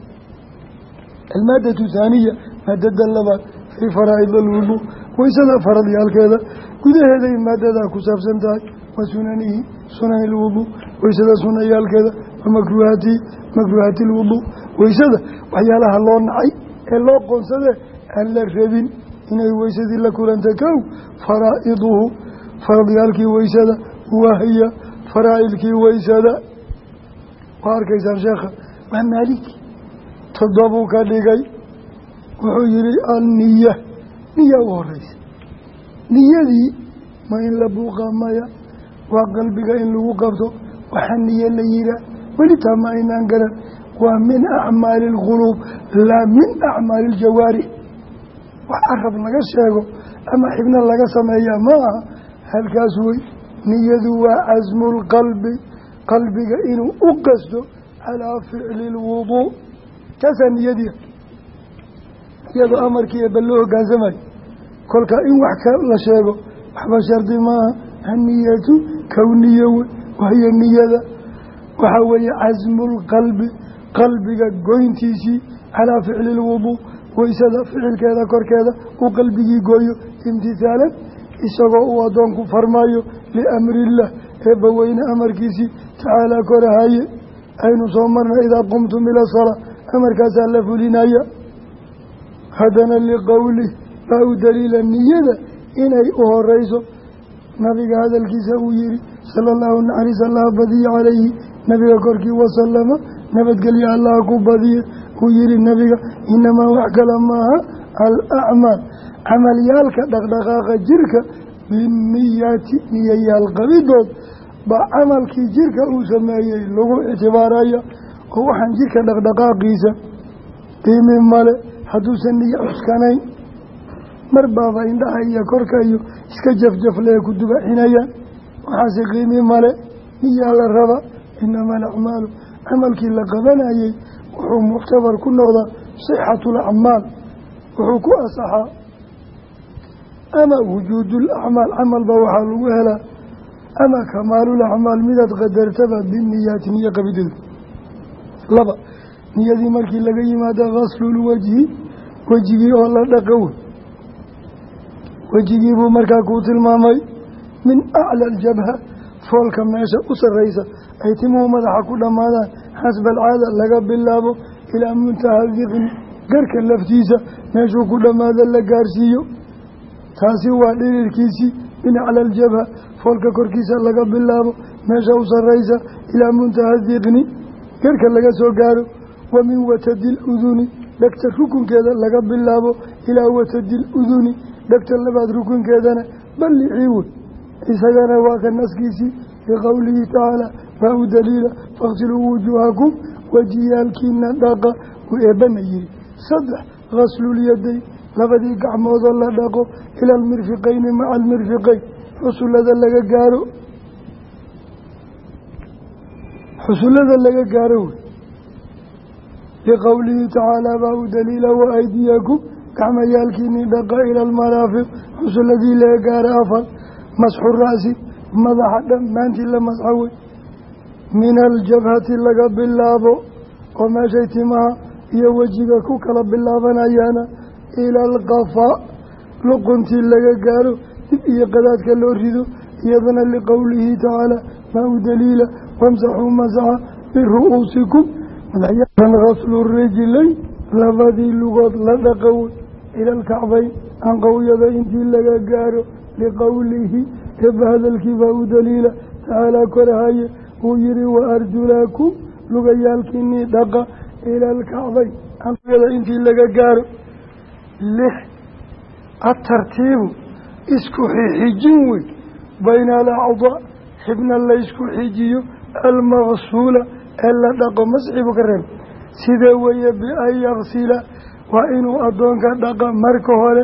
almaadatu thaaniya maadada labaad fii faraa'id alwuduu weysada faradyaalkeeda gudaheeday maadadaa ku saabsan tahay wa sunanihi sunani ilwuduu weysada sunayaalkeeda wa makruuhaatihi makruuhaati ilwuduu weysada waxyaalaha loo nacay ee loo qoonsadee aan la rabin inay weysadii la kulanta kow faraa'iduhu faradyaalkii weysada wahiya faraa'ilkii weysada. Waa arkaysaan sheekha waa maaliki toddobuu ka dhigay. Wuxuu yihi alniya niya u horeysa niyadii ma in la buuqa maya waa qalbiga in lagu qabto waxaa niye la yihaa welitaa ma aynaan garan waa min acmaali alquluub laa min acmaali aljawaarix wax carab laga sheego ama xibno laga sameeyaa ma aha halkaas wey niyadu waa casmu lqalbi qalbiga inuu u qasdo calaa ficli lwuduu taasaa niyadii iyadoo amarkii eeba loo hogaansamayo kolka in wax ka la sheego waxba shardi maaha anniyatu kowniya wey niyada waxaa weeye casmulqalbi qalbiga goyntiisii calaa ficli lwuduu weysada ficilkeeda korkeeda uu qalbigii gooyo. Imtisaalan isagoo uu addoonku farmaayo liamriillah eebbaweyne amarkiisii tacaalaa korahaye aynu soo marna idaa qumtum ila salaa amarkaasaa la fulinaya haddana liqowlih baa u daliila niyada inay u horeyso. Nabiga hadalkiisa uu yihi sala allahu naxariis allaha badiya calayhi nabiga korkii wasalama nabadgelyo allaha ku badiya uu yihi nabiga inamaa wax kale maaha alacmaal camalyaalka dhaqdhaqaaqa jirka biniyaati niyayaal qabidood baa camalkii jirka uu sameeyey lagu ictibaaraya oo waxaan jirka dhaqdhaqaaqiisa qiimi male hadduusan niyo cuskanayn. Mar baaba indhaha iyo korka iyo iska jafjaflee ku dubaxinayaan waxaase qiimi male niyaa la raba inama alacmaalu camalkii la qabanayey wuxuu muctabar ku noqdaa sixatu lacmaal wuxuu ku asaxaa ama wujuudulacmaal camalba waxaa lagu helaa ama kamaalulacmaal midaad qadartaba biniyaati niyo qabideedu laba niyadii markii laga yimaado ghaslulwajhi wejigii oo la dhaqo wey wejigii buu markaa kuu tilmaamay min acla aljabha foolka meesha u sarraysa ay timuhu madaxa ku dhammaadaan xasba alcaada laga bilaabo ilaa muntaha diqni garka laftiisa meeshuu ku dhammaado la gaarsiiyo. Taasi waa dhirirkiisii min acla aljabha foolka korkiisa laga bilaabo meesha u sarraysa ilaa muntaha diqni garka laga soo gaaro wa min watadi luduni dhegta rukunkeeda laga bilaabo ilaa watadi luduni dhegta labaad rukunkeedana ballicii wey isagana waa ka naskiisii biqowlihi tacaala baa u daliila fakhsiluu wujuuhakum wajiyaalkiina dhaqa uu eebbana yihi saddex ghaslulyaday labadii gacmoodoo la dhaqo ila almirfiqayni maca almirfiqayn xusullada laga gaaro xusullada laga gaaro wey liqowlihi tacaalaa baa u daliila wa aydiyakum gacmayaalkiinii dhaqa ila almaraafiq xusulladii laga gaaro afar masxu ra'si madaxa dhammaantii min aljabhati laga bilaabo oo meeshay timaha iyo wejiga ku kala bilaabanayaana ila alqafaa luquntii laga gaaro dib iyo qadaadka loo rido iyadana liqowlihi tacaala maa u daliila wamsaxuu masaxa biru'uusikum madaxyahan khaslu rijlayn labadii lugood la dhaqow ila alkacbayn anqowyada intii laga gaaro liqowlihi eebba hadalkii baa u korahaye uu yihi wa arjulaakum lugayaalkiinii dhaqa ila alkacbayn anqowyada intii laga gaaro lix atartiibu isku xixijin wey bayna alacdaa xibna laysku xijiyo almaqsuula ee la dhaqo masxibu ka reeb sidee weeye bian yaksila waa inuu addoonka dhaqa marka hore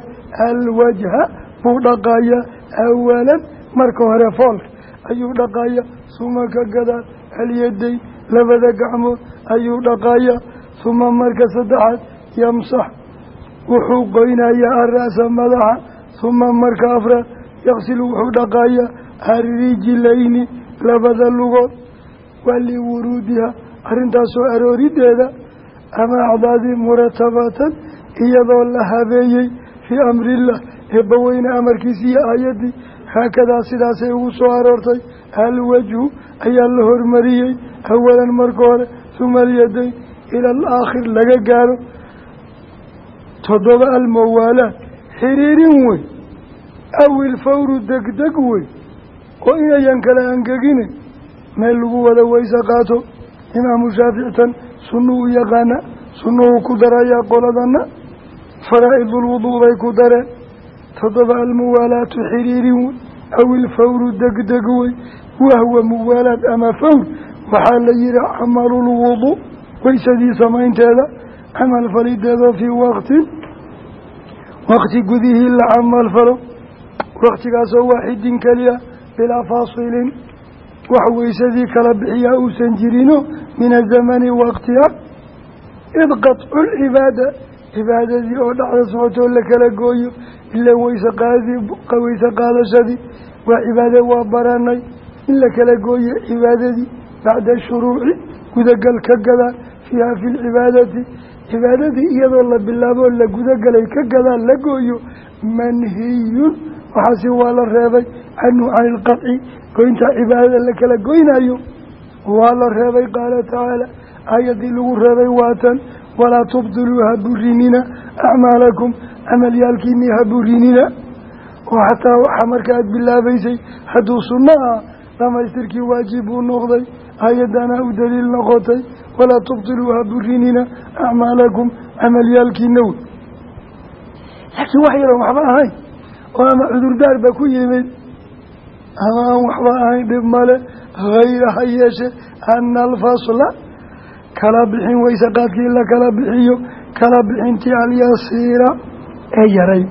alwajha buu dhaqayaa awalan marka hore foolka ayuu dhaqayaa suma ka gadaal alyadayn labada gacmood ayuu dhaqayaa. Suma marka saddexaad yamsax. Wuxuu qoynayaa ara'sa madaxa. Suma marka afraad yaksilu wuxuu dhaqayaa arrijilayni labada lugood waa liwuruudiha arrintaasoo aroorideeda. Ama acdaadii muratabatan iyadoo la habeeyey fii amrillah eebbaweyne amarkiisi iyo aayaddii haakadaa sidaasay ugu soo aroortay alwajhu ayaa la hormariyey awalan marka hore huma alyadayn ila alaakhir laga gaaro toddoba almawaalaad xiriirin wey aw ilfawru degdeg wey oo inayan kala angegine meel lagu wada weyse qaato imaamu shaafictan sunnuu yaqaana sunnuhu ku darayaa qoladana faraa'idulwuduu bay ku dareen toddoba almuwaalaatu xiriirin wey aw degdeg wey wahwa muwaalaad ama fawr waxaa la yihi camalulwuduu weysadii samaynteeda camal falideedoo fii waqtin waqti gudihii la camal falo waqtigaasoo waaxidin keliya bilaa faasilin wax weysadii kala bixiyaa uusan jirino min azamani waqtiha id qadcu lcibaada cibaadadii oo dhexda socotoo la kala gooyo ila weyse qaadii weyse qaadashadii waa cibaade waa baranay in la kala gooyo cibaadadii bacda shuruuci gudagal ka gadaan fiiha fi lcibaadati cibaadadii iyadoo la bilaaboo la gudagalay ka gadaan la gooyo manhiyun. Waxaasi waa la reebay canhu cani ilqaci goynta cibaadada la kala goynayo waa la reebay qaala tacaala aayaddii lagu reebay waatan walaa tubdiluu ha burinina acmaalakum. Camalyaalkiinii ha burinina oo xataa waxaa markaaad bilaabaysay hadduu sunno dhamaystirkii waajib uu noqday aayadana u daliil noqotay. Walaa tubdiluu ha burinina acmaalakum camalyaalkiina wey laakiin wax yaroon waxba ahayn oo ama cudurdaar ba ku yimid. Ama aan waxba ahayn dhib male hayra ha yeeshe ana alfasla kala bixin weyse qaadkii la kala bixiyo. Kala bixintii alyasiira ee yaray.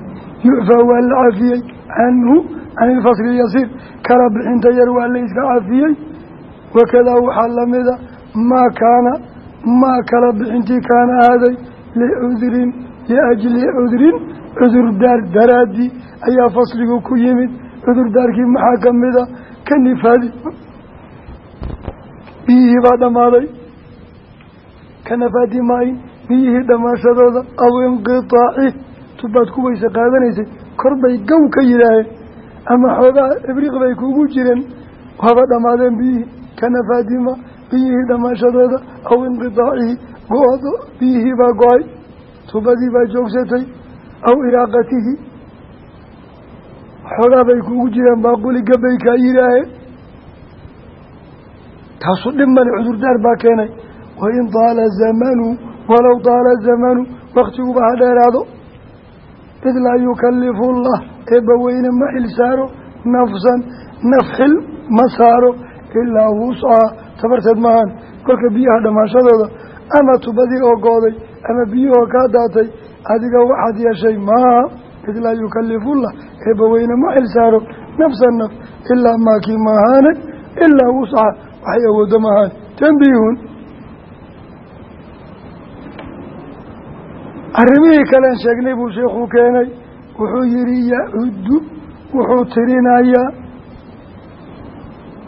Yucfaa waa la cafiyey canhu can ilfasli yasiir kala bixinta yar waa la iska cafiyey. Wakadaa waxaa lamida maa kaana maa kala bixintii kaana ahaaday licudrin liajli cudrin. Cudurdaar daraaddii ayaa fasligu ku yimid. Cudurdaarkii maxaa ka mida ka nifaadi biyihii baa dhammaaday. Ka nafaadi maayin biyihii dhammaashadooda aw inqitaaci. Tubaad ku weyse qaadanaysay kor bay gow ka yidhaaheen ama xoogaa ibriq bay kugu jireen haba dhammaadeen biyihii ka nafaadima biyihii dhammaashadooda aw inqitaacihi go-do biyihii baa go'ay tubadii baa joogsatay aw iraaqatihi xoogaa bay kugu jireen baaquli gabay kaa yidhaaheen taasu dhib male cudurdaar baa keenay wain taala zamanu walow taala zamanu waktiguba ha dheeraado id laa yukalifu llah eebbaweyne ma xil saaro nafsan naf xil ma saaro ilaa wuscaha tabarteed maahan kolka biyaha dhammaashadooda ama tubadii oo gooday ama biyahoo kaa daatay adiga waxaad yeeshay maaha id laa yukalifullah eebbaweyne ma xil saaro nafsan naf ilaa maakii maahaane ilaa wuscaha waxay awooddo maahaan tanbiihun arrimihii kalen sheegnay buu sheekhu keenay. Wuxuu yihi yacuddu wuxuu tirinayaa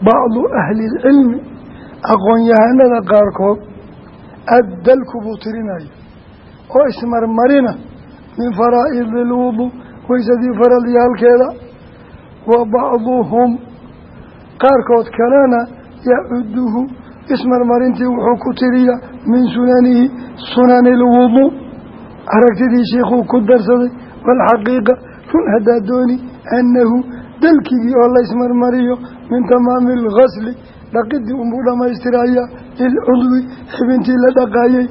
bacdu ahli ilcilmi aqoon-yahanada qaarkood addalku buu tirinaya oo ismarmarina min faraa'idi ilwudu weysadii faradyaalkeeda wa bacduhum qaarkood kalena yacuduhu ismarmarintii wuxuu ku tiriyaa min sunanihi sunani ilwudu aragtidii sheikuu ku darsaday waalxaqiiqa run haddaa dooni annahu dalkigii oo la ismarmariyo min tamaami alghasli dhaqidii unbuu dhammaystiraya lilcudwi xibintii la dhaqaayey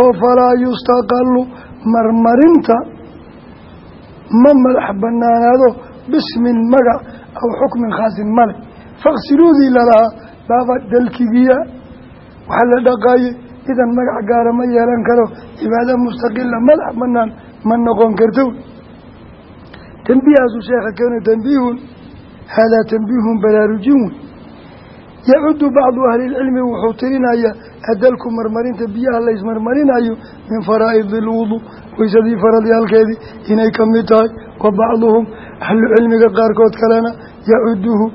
oo falaa yustaqalu marmarinta ma madax banaanaado bismin magac aw xukmin khaasin male. Faqsiluudii lalahaa baaba dalkigiya waxaa la dhaqaayey idan magac gaara ma yeelan karo. Cibaado mustaqila madax banaan ma noqon karto. Tanbiihaasuu sheekha keeno tanbiihun haadaa tanbiihun baraarujin. Wey yacudu bacdu ahlilcilmi wuxuu tirinayaa adalku marmarinta biyaha la ismarmarinayo min faraa'idi ilwudu weysadii faradyaalkeedii inay ka mid tahay wa bacduhum ahlucilmiga qaarkood kalena yacuduhu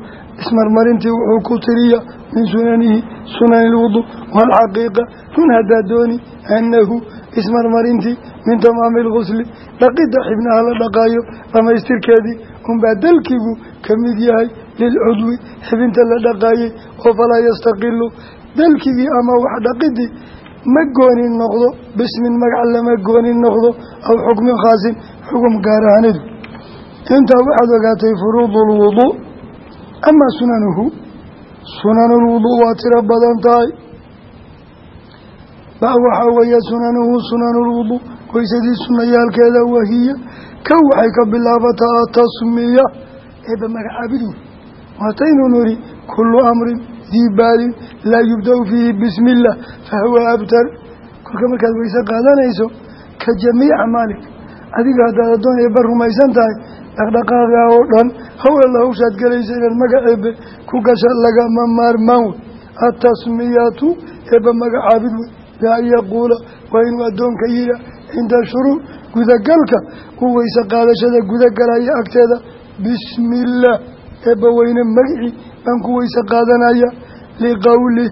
ismarmarintii wuxuu ku tiriya min sunanihi sunani ilwudu waalxaqiiqa run haddaa dooni annahu ismarmarintii min tamaami ilgusli dhaqidda xibnaha la dhaqaayo dhamaystirkeedii unbaa dalkigu ka mid yahay lilcudwi xibinta la dhaqaayey oo falaa yastaqilu dalkigii ama wax dhaqidii ma goonin noqdo bismin magac lama goonin noqdo aw xukmin khaasin xukum gaar ahanidu. Intaa waxaad ogaatay furuudu lwuduu amaa sunanuhu sunanulwuduu waa tiro badan tahay. Waxaa weeye sunanuhu sunanulwuduu weysadii sunayaalkeeda wahiya ka waxay ka bilaabataa atasmiya eeba magacaabidu waataynu niri kullu amrin dii baalin laa yubda-u fiihi bismi illah fahuwa abtar. Kolka markaad weyse qaadanayso ka jamiic acmaalik adiga haddaad addoon eebba rumaysan tahay dhaqdhaqaaqa oo dhan hawl alla hawshaad gelaysa inaad magaceebe ku gasha lagama maarmaan. Wey atasmiyatu magacaabid wey. Bian yaquula waa inuu addoonka yiha cinda shuruuc gudagalka uu weyse qaadashada gudagalaya agteeda. Bismi illaah weyne magicii baan ku weyse qaadanaya. Liqowlih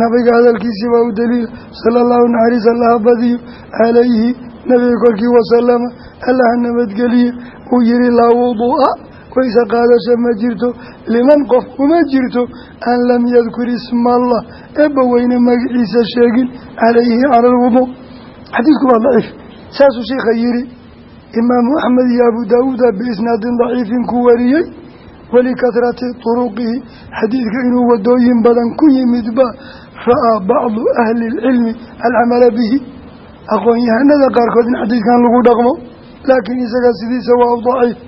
nabiga hadalkiisii baa u daliila sala allahu naxariis allaha badiyo calayhi nabiga korkii wasalama allaha nabadgeliye uu yihi laa wuduu'a wayse qaadasha ma jirto liman qof uma jirto an lam yadkur isma allah. Eebba weyne magaciisa sheegin calayhi cala alwuduu xadiidku waa daciif. Saasuu sheikha yihi imaamu axmed iyo abu daawuuda biisnaadin daciifin ku wariyey walikahrati turuqihi. Xadiidka inuu wadooyin badan ku yimidba ra'aa bacdu ahli ilcilmi alcamala bihi aqoon-yahanada qaarkood in xadiidkan lagu dhaqmo laakiin isaga sidiisa waa daciif.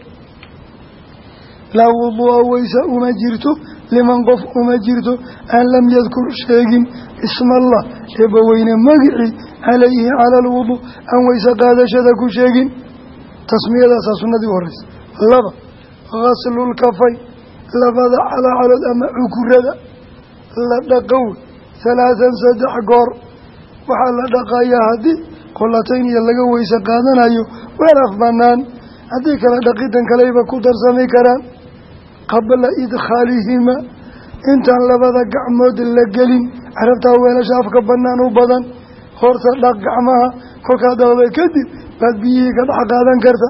Laa wuduu'a weysa uma jirto liman qof uma jirto an lam yadkur sheegin ismaallah eebbaweyne magicii calayhi cala alwuduu aan weyse qaadashada ku sheegin. Tasmiyadaasaa sunnadii u horeysa laba ghaslulkafay labada calaacalood ama cukurada la dhaqow halaahan saddex goor waxaa la dhaqayaa haddii qolatayn iyo laga weyse qaadanayo weelaf bannaan haddii kale dhaqitan kaleyba ku darsami karaan qabla idkhaalihima intaan labada gacmood la gelin carabtaa weelasha afka bannaan u badan horta dhaq gacmaha kolkaa dababa kadib baad biyihii ka dhex qaadan karta.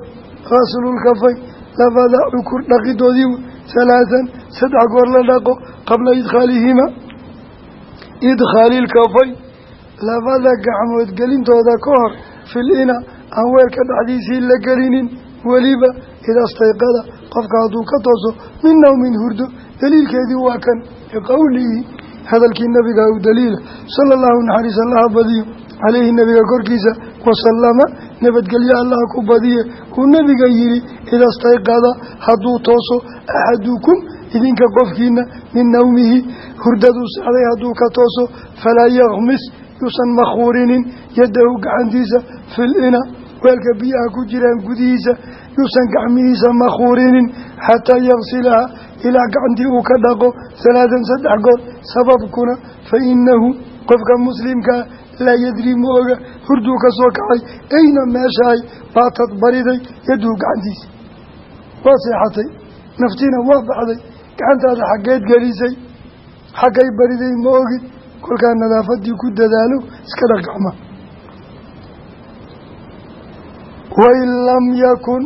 Ghaslulkafay labada cukur dhaqidoodii halaahan saddex goor la dhaqo qabla idkhaalihima. Idkhaalilkafay labada gacmood gelintooda ka hor fil-ina aan weelka dhexdiisii la gelinin weliba idastayqada qofka hadduu ka tooso min nawmin hurdo daliilkeedii waa kan biqowlihi hadalkii nabiga u daliila sala allahu naxariis allaha badiyo caleyhi nabiga korkiisa wasalama nabadgelyo allaha ku badiye uu nabiga yihi idastayqada hadduu tooso axadukum idinka qofkiina min nawmihi hurdaduu sexday hadduu ka tooso falaa yakmis yuusan makhuurinin yadahu gacantiisa fil-ina weelka biyaha ku jiraan gudihiisa yuusan gacmihiisa makhuurinin xataa yagsilaha ilaa gacantii uu ka dhaqo salaadan saddex goor. Sababkuna fa inahu qofka muslimkaa laa yadri ma oga hurduu ka soo kacay ayna meeshaay baatad bariday yaduhu gacantiisa. Waa seexatay. Naftiina waa baxday. Gacantaada xaggeed gelisay. Xaggay bariday ma ogid kolkaa nadaafadii ku dadaalo iska dhaq gacma wain lam yakun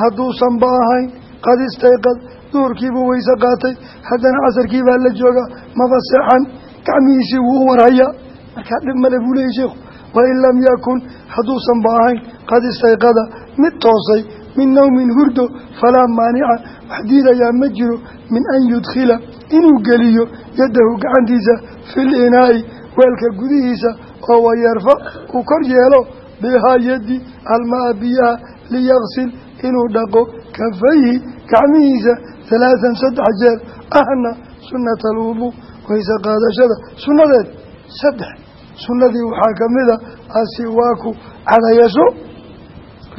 hadduusan ba ahayn qad istayqad duhurkiibuu weyse qaatay haddana casarkii baa la joogaa maba seexan gacmihiisii wuu u warhayaa markaa dhib male buu leeyay sheikhu wain lam yakun hadduusan ba ahayn qad istayqada mid toosay min nawmin hurdo falaa maanica wax diidayaa ma jiro min an yudkhila inuu geliyo yaddahu gacantiisa fil inaa'i weelka gudihiisa oo wayarfa uu kor yeelo bihaa yaddi almaa biyaha liyaqsil inuu dhaqo kafayhi gacmihiisa halaathan saddex jeer ahna sunnata alwuduu wayse qaadashada. Sunnadeed saddex. Sunnadii waxaa ka mid a asiwaaku cadayasho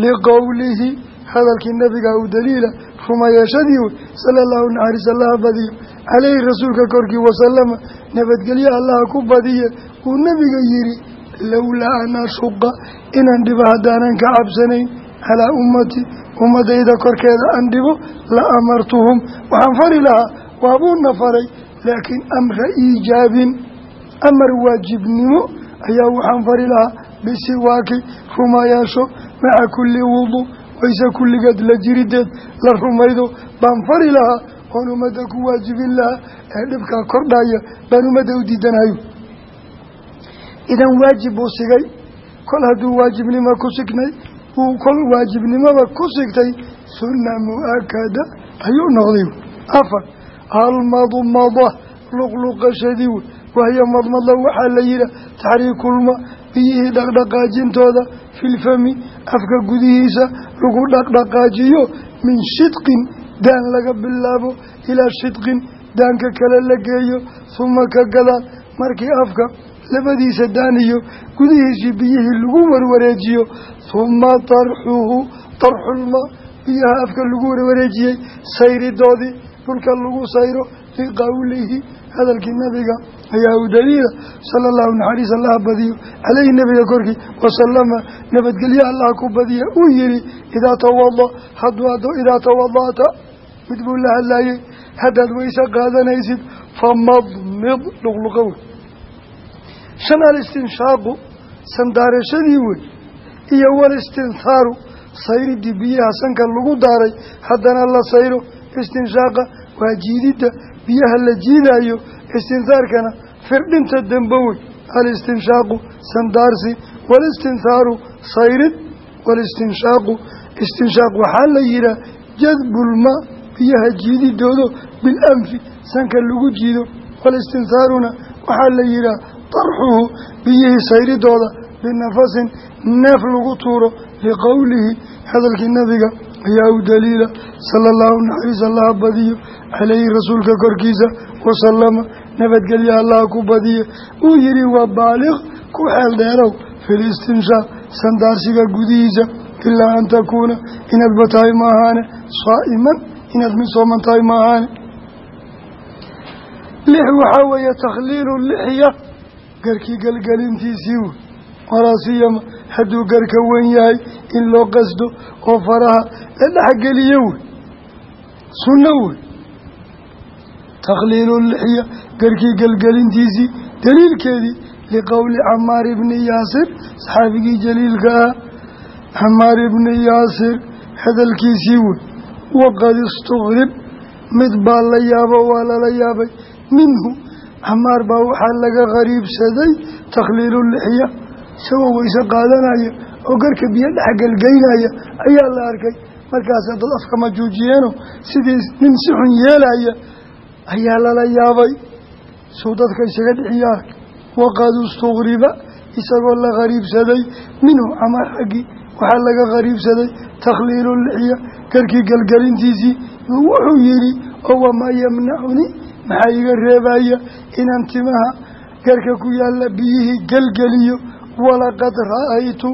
liqowlihi hadalkii nabiga u daliila rumayeeshadii wey sala allahu naxariis allaha badiyo caleyhi rasuulka korkii wasalama nabadgelyo allaha ku badiye uu nabiga yihi lowlaa an ashuqa inaan dhibo haddaanan ka cabsanayn calaa ummati ummadayda korkeeda aan dhibo la amartuhum. Waxaan fari lahaa waabuuna faray laakiin amra iijaabin amar waajibnimo ayaa waxaan fari lahaa bisiwaaki rumayaasho maca kulli wuduu wayse kulligeed la jirideed la rumaydo baan fari lahaa oon ummadda ku waajibin lahaa ee dhibkaa kordhaya baan ummadda u diidanayo idan waajib buu sigay kol hadduu waajibnimo ku signay uu kol waajibnimoba ku sigtay sunna mu'akada ayuu noqday afar almadmada luqluqashadii wey wahiyo madmada waxaa la yihaa taxriikulma biyihii dhaqdhaqaajintooda filfami afka gudihiisa lagu dhaqdhaqaajiyo min shidqin daan laga bilaabo ilaa shidqin daanka kale la geeyo huma ka gadaal markii afka labadiisa daaniyo gudihiisii biyihii lagu warwareejiyo huma tarxuhu tarxulma biyaha afka lagu warwareejiyey sayridoodii dhulka lagu sayro liqowlihi hadalkii nabiga ayaa u daliila sala allahu naxariis allaha badiyo caleyhi nabiga korkii wasalama nabadgelyo allaha ku badiya uu yihi idaa tawada hadduu ado idaa tawada'ta mid buu la hadlaayey haddaad weyse qaadanaysid famadmid luqluqa wey shan alistinshaaqu sandaarashadii wey iyo walistinthaaru sayridii biyaha sanka lagu daaray haddana la sayro istinshaaqa waa jiididda biyaha la jiidaayo istinhaarkana firdhinta dambe wey. Alistinshaaqu sandaarsi walistinthaaru sayrid walistinshaaqu istinshaaq waxaa la yihaha jadbulma biyaha jiididoodo bilanfi sanka lagu jiido. Walistinhaaruna waxaa la yihaha darxuhu biyihii sayridooda binafasin neef lagu tuuro liqowlihi hadalkii nabiga ayaa u daliila sala allahu naxariis allaha badiyo caleyhi rasuulka korkiisa wasalama nabadgelya allaha ku badiye uu yihi waa baaliq ku xeel dheerow fil istinshaaq sandaarsiga gudihiisa ilaa an takuuna inaadba tahay maahaane saa'iman inaad mid sooman tahay maahaane lix waxaa weeye takhliilu lixya garkii gelgelintiisii walaasiyama hadduu garka wen yahay in loo qasdo oo faraha la dhexgeliyo wey sunno wey takhliilu lixya garkii gelgelintiisii daliilkeedii liqowli camaar ibni yaasir saxaabigii jaliilka ah. Camaar ibni yaasir hadalkiisii wey waqad istugrib mid baa la yaabo waa lala yaabay. Minhu camaar baa waxaa laga qariibsaday takhliilu isagoo weyse qaadanaya oo garka biyo dhexgelgeynaya ayaa la arkay. Markaasa dad afkama juujiyeeno sidii nin si xun yeelaya ayaa lala yaabay. Suu dadka isaga dhixiya ark waqad istuqriba isagoo la qariibsaday minhu camaar xaggii waxaa laga qariibsaday takhliilu lixya garkii gelgelintiisii wuxuu yidhi oo wamaa yamnacuni maxaa iga reebaya inaan timaha garka ku yaalla biyihii gelgeliyo walaqad ra'aytu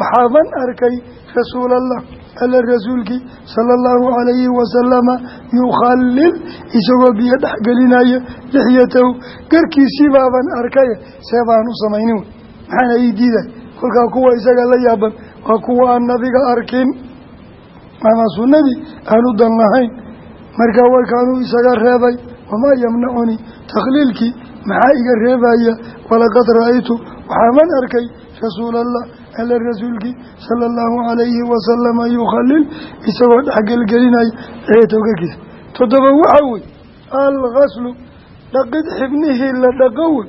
waxaaban arkay rasuulallah alla rasuulkii sala allahu calayhi wasalama yukhallil isagoo biyo dhexgelinaya lixyatahu garkiisii baaban arkay see baan u samaynin. Wey maxaana ii diiday kolkaa kuwa isaga la yaaban waa kuwa aan nabiga arkin. Ama sunnadii aan u dan lahayn. Markaa warkaanuu isaga reebay wamaa yamnacunii takhliilkii maxaa iga reebaya? Walaqad ra'aytu waxaaban arkay rasuulallah alla rasuulkii sala allahu calayhi wasalama yukhallil isagoo dhexgelgelinaya garkiisa toddoba waxaa wey algaslu dhaqid xibnihii la dhaqo wey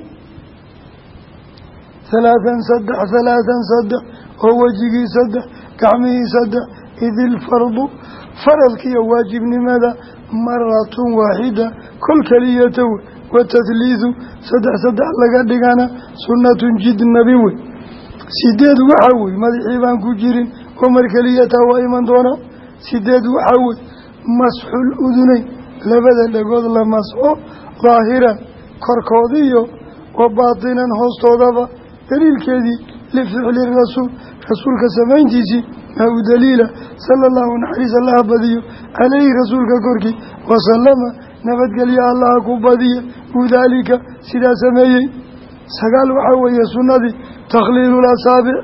halaathan saddex halaathan saddex oo wejigii saddex gacmihii saddex idilfardu faradkiiyo waajibnimada maratun waaxida kol keliyata wey watahliidu saddex saddex laga dhigana sunnatun jidnabi wey. Sideed waxaa wey madaxii baan ku jirin oo mar keliyataa waa iman doonaa sideed waxaa wey masxul uduneyn labada dhagood la masxo daahiran korkoodiyo wa baatinan hoostoodaba. Daliilkeedii lificli rasuul rasuulka samayntiisii maa u daliila sala allahu naxariis allaha badiyo calayhi rasuulka korkii wasalama nabadgelya allaha ku badiya uu daalika sidaa sameeyey. Sagaal waxaa weeye sunnadii takhliilul asaabic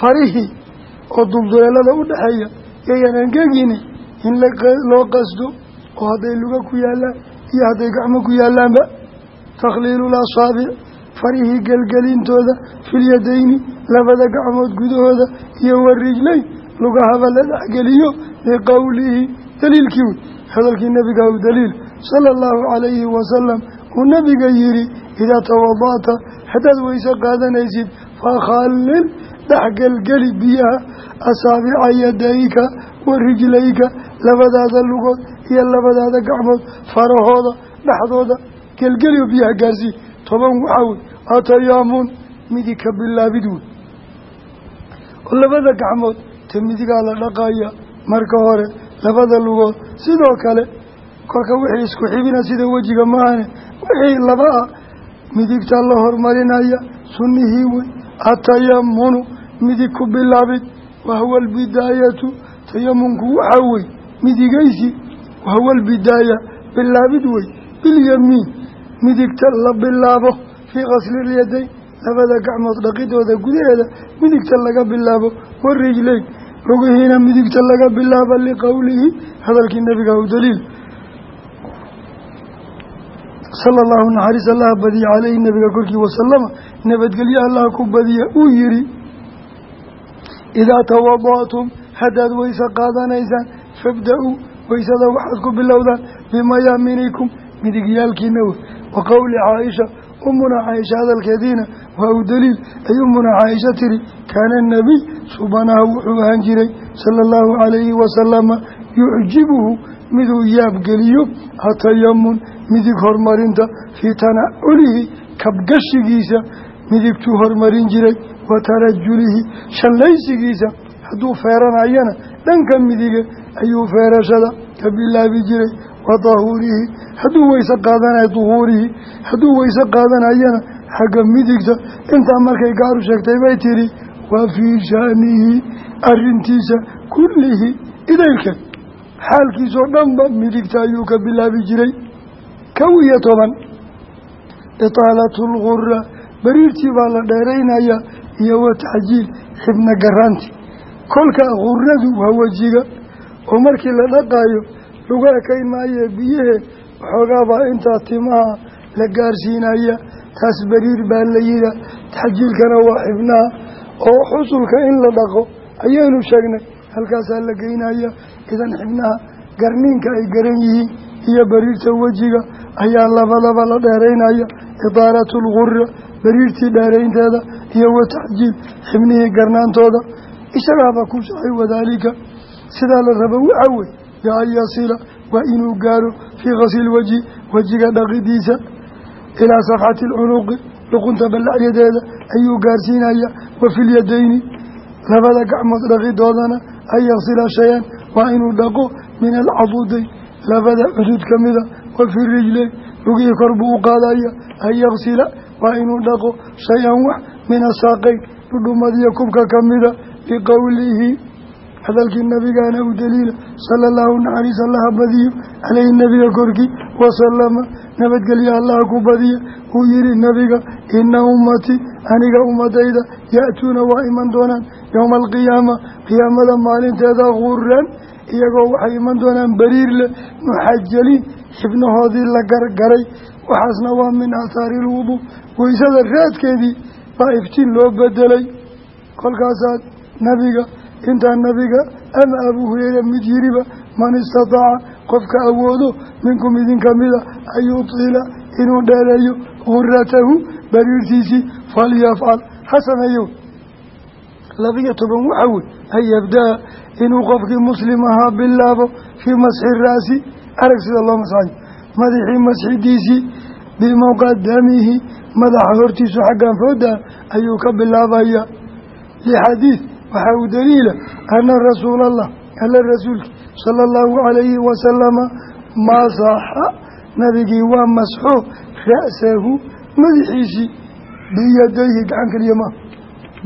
farihii oo dulduleelada u dhexeeya. Yayan angegini in loo qasdo oo hadday luga ku yaallaan iyo hadday gacmo ku yaallaanba. Takhliilul asaabic farihii gelgelintooda filyadayni labada gacmood gudahooda iyo warijlayn lugahaba la dhexgeliyo liqowlihi daliilkii wey hadalkii nabiga u daliil sala allahu calayhi wasalam uu nabiga yidhi idaa tawada'ta haddaad weyse qaadanaysid fakhallil dhexgelgeli biyaha asaabica yadayka wa rijlayka labadaada lugood iyo labadaada gacmood farahooda dhexdooda gelgeli oo biyaha gaarsii toban waxaa wey atayaamuun midig ka bilaabid wey oo labada gacmood ta midigaa la dhaqaya marka hore labada lugood sidoo kale kolka wixii isku xibina sida wejiga maahane. Wixii laba ah midigta la hormarinaya sunnihii wey atayamunu midig ku bilaabid wahuwa albidaayatu tayamunku waxaa wey midigaysi wahuwa albidaaya bilaabid wey bilyamiin midigta la bilaabo fii qaslilyadayn labada gacmood dhaqidooda gudaheeda midigta laga bilaabo warijlayn lugihiina midigta laga bilaabo liqowlihi hadalkii nabiga u daliil. Sala allahu naxariis allaha badiya caleyhi nabiga korkii wasalama nabadgelyo allah ku badiya uu yidhi idaa tawada'tum haddaad weyse qaadanaysaan fabda-uu weysada waxaad ku bilowdaan bimayaaminikum midigyaalkiina wey wa qowli caaisha umuna caaisha hadalkeediina waa daliil. Ay umuna caaisha tiri kaana nebiy subanaha wuxuu ahaan jiray sala allahu calayhi wasalama yucjibuhu miduu yaabgeliyo atayamun midig horumarinta fii tanaculihi kabgashigiisa midigtuu horumarin jiray wa tarajulihi shallaysigiisa hadduu feeranayana dhanka midige ayuu feerashada ka bilaabi jiray wa dahuurihi hadduu weyse qaadanayo duhuurihi hadduu weyse qaadanayana xagga midigta intaa markay gaaru sheegtay bay tidhi wa fii shaanihi arrintiisa kullihi idaylkeed xaalkiisoo dhanba midigta ayuu ka bilaabi jiray. Kow iyo toban itaalatu lgura bariirtii baa la dheeraynayaa iyo wa taxjiil xibna garaanti kolka guradu waa wejiga oo markii la dhaqaayo lagu ekayn maayee biyahee waxoogaabaa intaa timaha la gaarsiinaya taas bariir baa la yihaa taxjiilkana waa xibnaha oo xusulka in la dhaqo ayaynu sheegnay. Halkaasaa la geynaya idan xibnaha garniinka ay garan yihiin iyo bariirta wejiga ayaa labadaba la dheeraynaya. Idaaratu lgura bariirtii dheeraynteeda iyo wa taxjiil xibnihii garnaantooda. Isagaaba ku sacay wadaalika. Sidaa la rabo waxaa wey bian yasila waa inuu gaaro fii kasli wajhi wejiga dhaqidiisa ilaa safxati alcunuqi luqunta ballacyadeeda ayuu gaarsiinaya wa fi lyadayni labada gacmood dhaqidoodana an yaksila shay-an waa inuu dhaqo min alcadudayn labada cudud ka mida wa fi rijleyn lugihii kor buu u qaadaya an yaksila waa inuu dhaqo shay-an wax min asaaqayn dhudhumadiyo kubka ka mida biqowlihi hadalkii nabigaana u daliila sala allahu naxariis allaha badiyo caleyhi nebiga korkii wasalama nabadgelya allaha ku badiya uu yihi nebiga ina ummatii aniga ummadayda ya-tuuna waa iman doonaan yowma alqiyaama. Qiyaamada maalinteeda guran iyagoo waxay iman doonaan bariir leh muxajaliin xibnahoodii la gargaray. Waxaasna waa min aathaari ilwuduu weysada raadkeedii baa iftiin loo bedelay kolkaasaad nabiga intaa nabiga ama abuu hureyra mid yiriba man istataaca qofka awoodo minkum idinka mida an yutiila inuu dheereeyo guratahu bariirtiisii falyafcal ha sameeyo labiyo toban waxaa wey an yabdaa inuu qofkii muslim ahaa bilaabo fii masxi raasi. Arag sida loo masxayo madaxii masxidiisii bimuqadamihi madaxa hortiisu xaggan fooda ayuu ka bilaabaya. Lixadiid waxaa u daliila ana rasuula allah alla rasuulki sala allahu calayhi wasalama masaxa nabigii waa masxo ra'sahu madaxiisii biyadayhi gacan keliya maa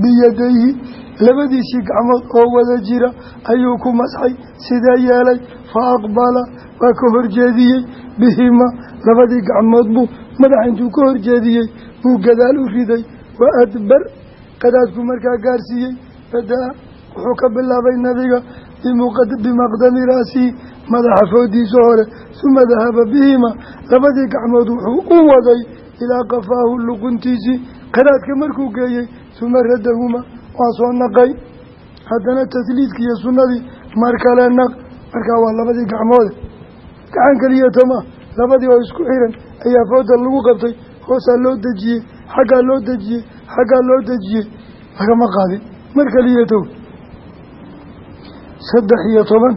biyadayhi labadiisii gacmood oo wada jira ayuu ku masxay sidee yeelay fa aqbala waa ka horjeediyey bihima labadii gacmood buu madaxa intuu ka horjeediyey buu gadaal u riday wa adbar qadaadku markaa gaarsiiyey badaa wuxuu ka bilaabay nabiga bimaqdami raasihi madaxa foodiisa hore uma dahaba bihima. Labadii gacmood wuxuu u waday ilaa qafaahu luquntiisii qadaadka markuu geeyey uma radahuma waa soo naqay. Haddana tasliidkii iyo sunnadii mar kale naq. Markaa waa labadii gacmoode gacan keliya tama labadii oo isku xiran ayaa fooda lagu qabtay. Hoosaa loo dejiyey xaggaa loo dejiyey xaggaa loo dejiyey. Lagama qaadin mar keliya tow saddex iyo toban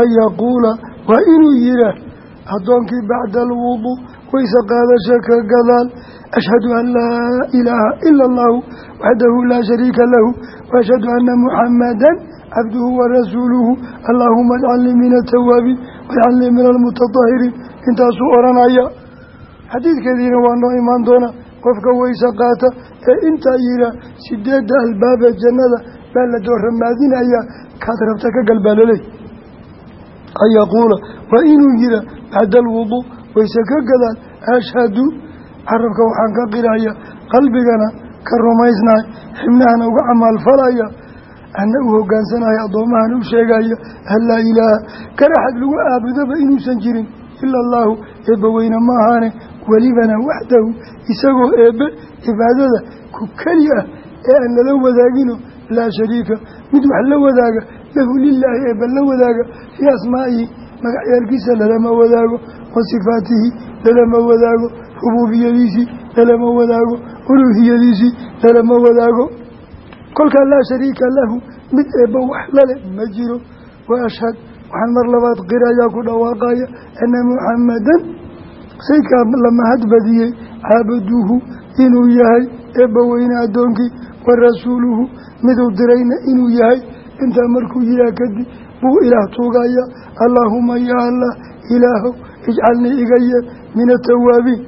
an yaquula waa inuu yihaah addoonkii bacda alwuduu wayse qaadasha ka gadaal ashhadu an laa ilaaha ila allahu waxdahu laa shariika lahu waashhadu ana muxamadan cabduhu warasuuluhu allaahuma ajcalnii min atawaabiin wajcalnii min almutatahiriin intaasuu odhanaya. Xadiidkeediina waa noo imaan doonaa qofka weyse qaata ee intaa yihaa sideedda albaabee jannada baa la dooramaadinayaa kaad rabta ka galbaalaley an yaquula waa inuu yihaa bacda alwuduu wayse ka gadaan ashhadu carabka waxaan ka qiraya qalbigana ka rumaysnahay xibnahana uga camaalfalaya ana u hogaansanaya addoomahan u sheegaya an laa ilaaha karaxad lagu aabudaba inuusan jirin ila allaahu eebbaweyne ma ahaane welibana waxdahu isagoo eebbe cibaadada ku keli ah ee aan lala wadaagino laa shariika. Mid wax la wadaaga lahu lilaahi eebba la wadaaga. Fii asmaa'ihi magacyaalkiisa lalama wadaago wa sifaatihi lalama wadaago rubuubiyadiisii lalama wadaago uluuhiyadiisii lalama wadaago. Kolkaa laa shariika lahu mid eebba wax lale ma jiro. Wa ashhad waxaan mar labaad qirayaa ku dhawaaqaya ana muxamadan saykaa la mahad badiyey caabuduuhu inuu yahay eebba weyne addoonkii wa rasuuluhu miduu dirayna inuu yahay. Intaa markuu yihaa kadib buu ilaah tuugaya allaahuma yaa allah ilaahow ijcalnii iga yeel min atawaabiin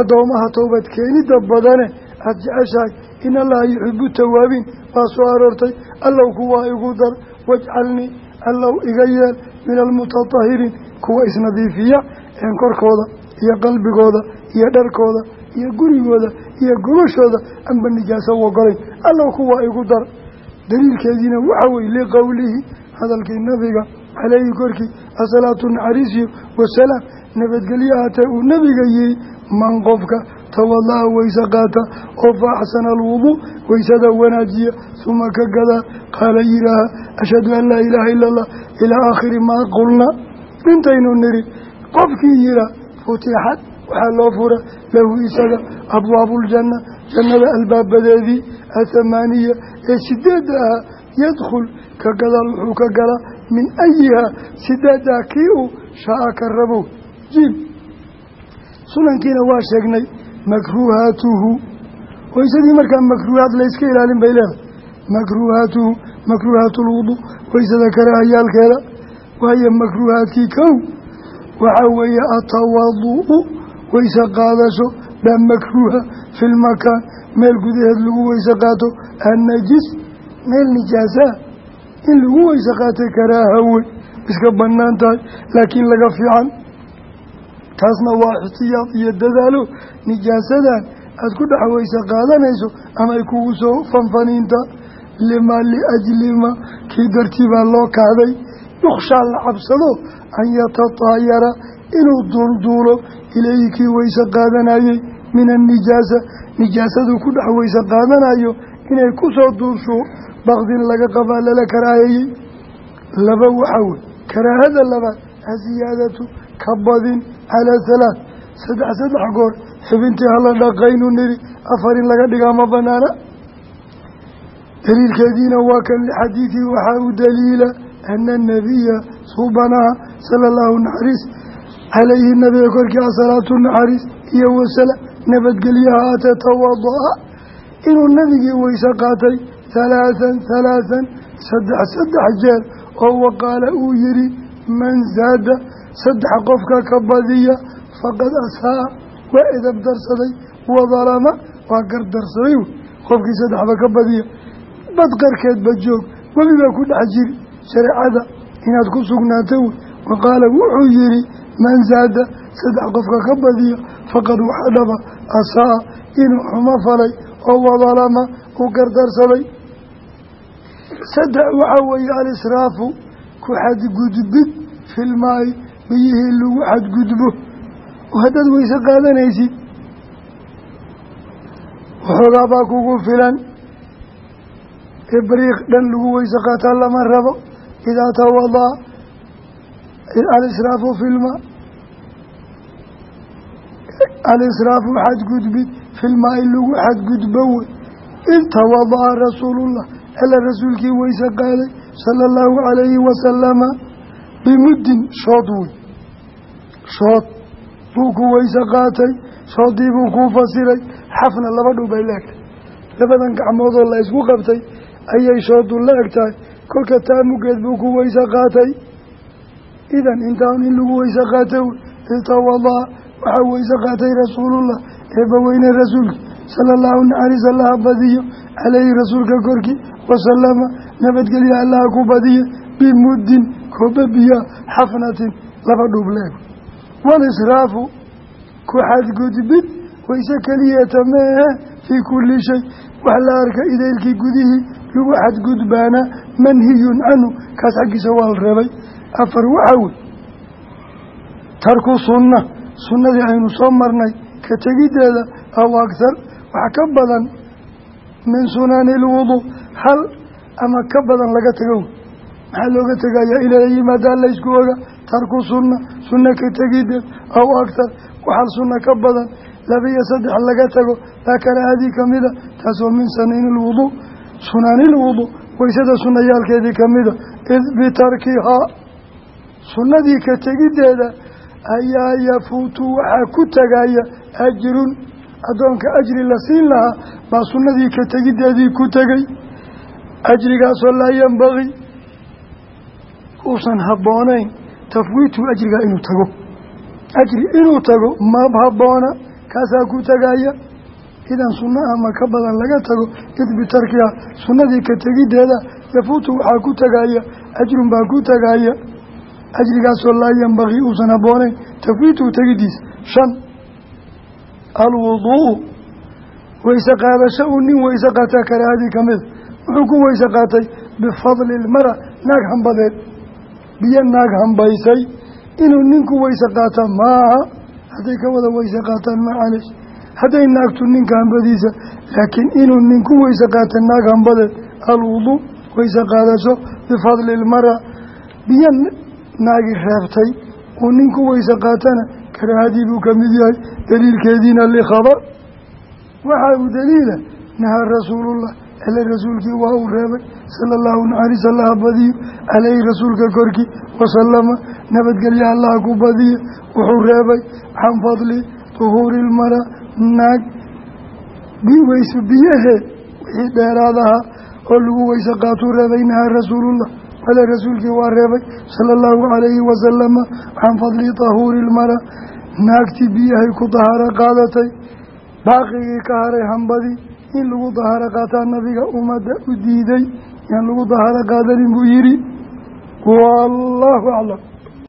addoomaha towbad keenidda badane aada jeceshahay in allaha yuxibu tawaabiin. Waa soo aroortay allow kuwaa igu dar wajcalnii allow iga yeel min almutatahiriin kuwa isnadiifiya een korkooda iyo qalbigooda iyo dharkooda iyo gurigooda iyo gobashooda anba nijaaso ogolayn allow kuwaa igu dar. Daliilkeediina waxa weye liqowlihi hadalkii nabiga caleyhi korkii asalaatu naxariisiyo wasalaam nabadgelyo aatee uu nabiga yihi man qofka tawada'a weyse qaata oo fa axsana alwuduu weysada wanaajiya suma ka gadaa qaala yihaaha ashhadu an laa ilaaha ila allah ilaa aakhiri maa qulna. Intaynu niri qofkii yihaa futixad waxaa loo fura lahu isaga abwaabuuljanna jannada albaabadeedii athamaaniya ee sideedda ahaa yadkhul ka gadaal wuxuu ka galaa min ayihaa sideeddaa kii uu shaa-a ka rabow jiim sunankiina waa sheegnay makruuhaatuhu. Weysadii markaa makruuhaad layska ilaalin bay leedahay. Makruuhaatuhu makruuhaatulwudu weysada karaahayaalkeeda waayo makruuhaadkii kow waxaa weeye atawadu-u weyse qaadasho baa makruuha fi lmakaan meel gudaheed lagu weyse qaato annajis meel nijaasaa in lagu weyse qaatay karaaha wey iska bannaan tahay laakiin laga fiican. Taasna waa ixtiyaad iyo dadaalo nijaasadan aada ku dhex weyse qaadanayso ama ay kugu soo fanfaniinta. Lima liajlima kii dartii baa loo kahday yukhshaa la cabsado an yatataayara inuu duulduulo ilayhi kii weyse qaadanayey min annijaasa nijaasadu ku dhex weyse qaadanayo inay ku soo duusho bakdin laga qabaa lala karaahayey laba waxaa wey karaahada labaad asiyaadatu ka badin calaa halaath saddex saddex goor xibintii hala dhaqaynu niri afar in laga dhigaa ma banaana? Daliilkeediina waa kan lixadiidii waxaa u daliila ana anabiya suubanaha sala allahu naxariis calayhi nabiga korkii asalaatu naxariis iyo wasala nabadgelyaha aatee tawada-a inuu nabigii weyse qaatay halaathan halaathan saddex saddex jeer oo waqaala uu yihi man zaada saddex qofka ka badiya faqad asaa waa edab darsaday wadalama waa gardarsaday qofkii saddexba ka badiya bad qarkeedba joog webibaa ku dhex jiri shareecada inaad ku sugnaata wey wa qaala wuxuu yihi man zaada saddex qofka ka badiya faqad waxaa dhaba asaa inuu xumo falay oo wadalama uu gardarsaday. Saddex waxaa weeye alisraafu ku xadgudbid filmaayi biyihii lagu xadgudbo. Oo haddaad weyse qaadanaysid waxoogaa baa kugu filan. Ibriiq dhan lagu weyse qaataa lama rabo idaa tawadaa alisraafu filmaa alisraafu xadgudbid filmaayi lagu xadgudbo wey id tawada'a rasuulullah alla rasuulkii weyse qaaday sala allahu calayhi wasalama bimuddin shood wey shood buu ku weyse qaatay shoodii buu kuu fasiray xafna laba dhul bay la-egtahay labadan gacmoodoo la isku qabtay ayay shoodu la eg tahay kolka taamugeed buu ku weyse qaatay. Idan intaan in lagu weyse qaatay itawadaa waxaa weyse qaatay rasuulullah eebbaweyne rasuulki sala allahu naxariis allaha badiyo caleyhi rasuulka korkii wasalama nabadgelya allaha ku badiya bimuddin kooba xafnatin laba dhuub leeg. Walisraafu ku xadgudbid wayse keliyeeta meehe fii kulli shay wax la arka idaylkii gudihii lagu xadgudbaana manhiyun canhu kaas xaggiisa waa la reebay. Afar waxaa wey tarku sunna sunnadii aynu soo marnay ka tegiddeeda aw akhar wax ka badan min sunani ilwuduu hal ama ka badan laga tagow maxaa looga tegayaa? Ilaa yimaadaa laysku oga tarku sunna sunna ka tegiddeed aw akhar waxal sunna ka badan laba iyo saddex laga tago laa karaahadii ka mida taasoo min sanani ilwuduu sunani ilwuduu waysada sunnayaalkeedii ka mida id bitarkihaa sunnadii ka tegiddeeda ayaa yafuutu waxaa ku tegaya ajrun addoonka ajri la siin lahaa baa sunnadii ka tegiddeedii ku tegay. Ajrigaasoo laa yembagii uusan habboonayn tafwiitu ajrigaa inuu tago. Ajri inuu tago ma habboona kaasaa ku tegaya idan sunno ama ka badan laga tago id bitarkiha sunnadii ka tegiddeeda yafuutu waxaa ku tegaya ajrun baa ku tegaya ajrigaasoo laa yembagii uusan habboonayn tafwiitu tegiddiis shan alwuduu'u weyse qaadasho uu nin weyse qaataa karaahadii ka mida wuxuu ku weyse qaatay bifadli ilmara naag hambadeed biyo naag hambaysay inuu ninku weyse qaata maaha hadday ka wada weyse qaataan macalesh hadday naagtu ninka hambadiisa laakiin inuu ninku weyse qaata naag hambadeed alwuduu weyse qaadasho bifadli ilmara biyo naagi reebtay uu ninku weyse qaatana karaahadii buu ka mid yahay daliilkeediina likhabar waxaa uu daliila nahaa rasuulullah ele rasuulkii waa uu reebay sala allahu naxariis allaha badiyo caleyhi rasuulka korkii wasalama nabadgelya allaha ku badiya wuxuu reebay can fadli duhuuri ilmara naag. Weyse biyaheed wixii dheeraadaha oo lagu weyse qaatuu reebay nahaa rasuulullah. Ale rasuulkii waa reebay sala allahu calayhi wasalama can fadli tahuuri ilmara naagtii biyahay ku dahaaro qaadatay. Baaqigii ka haray hambadii. In lagu dahaaro qaataa nabiga ummadda u diiday. Yaan lagu dahaaro qaadanin buu yidhi. Wallaahu aclam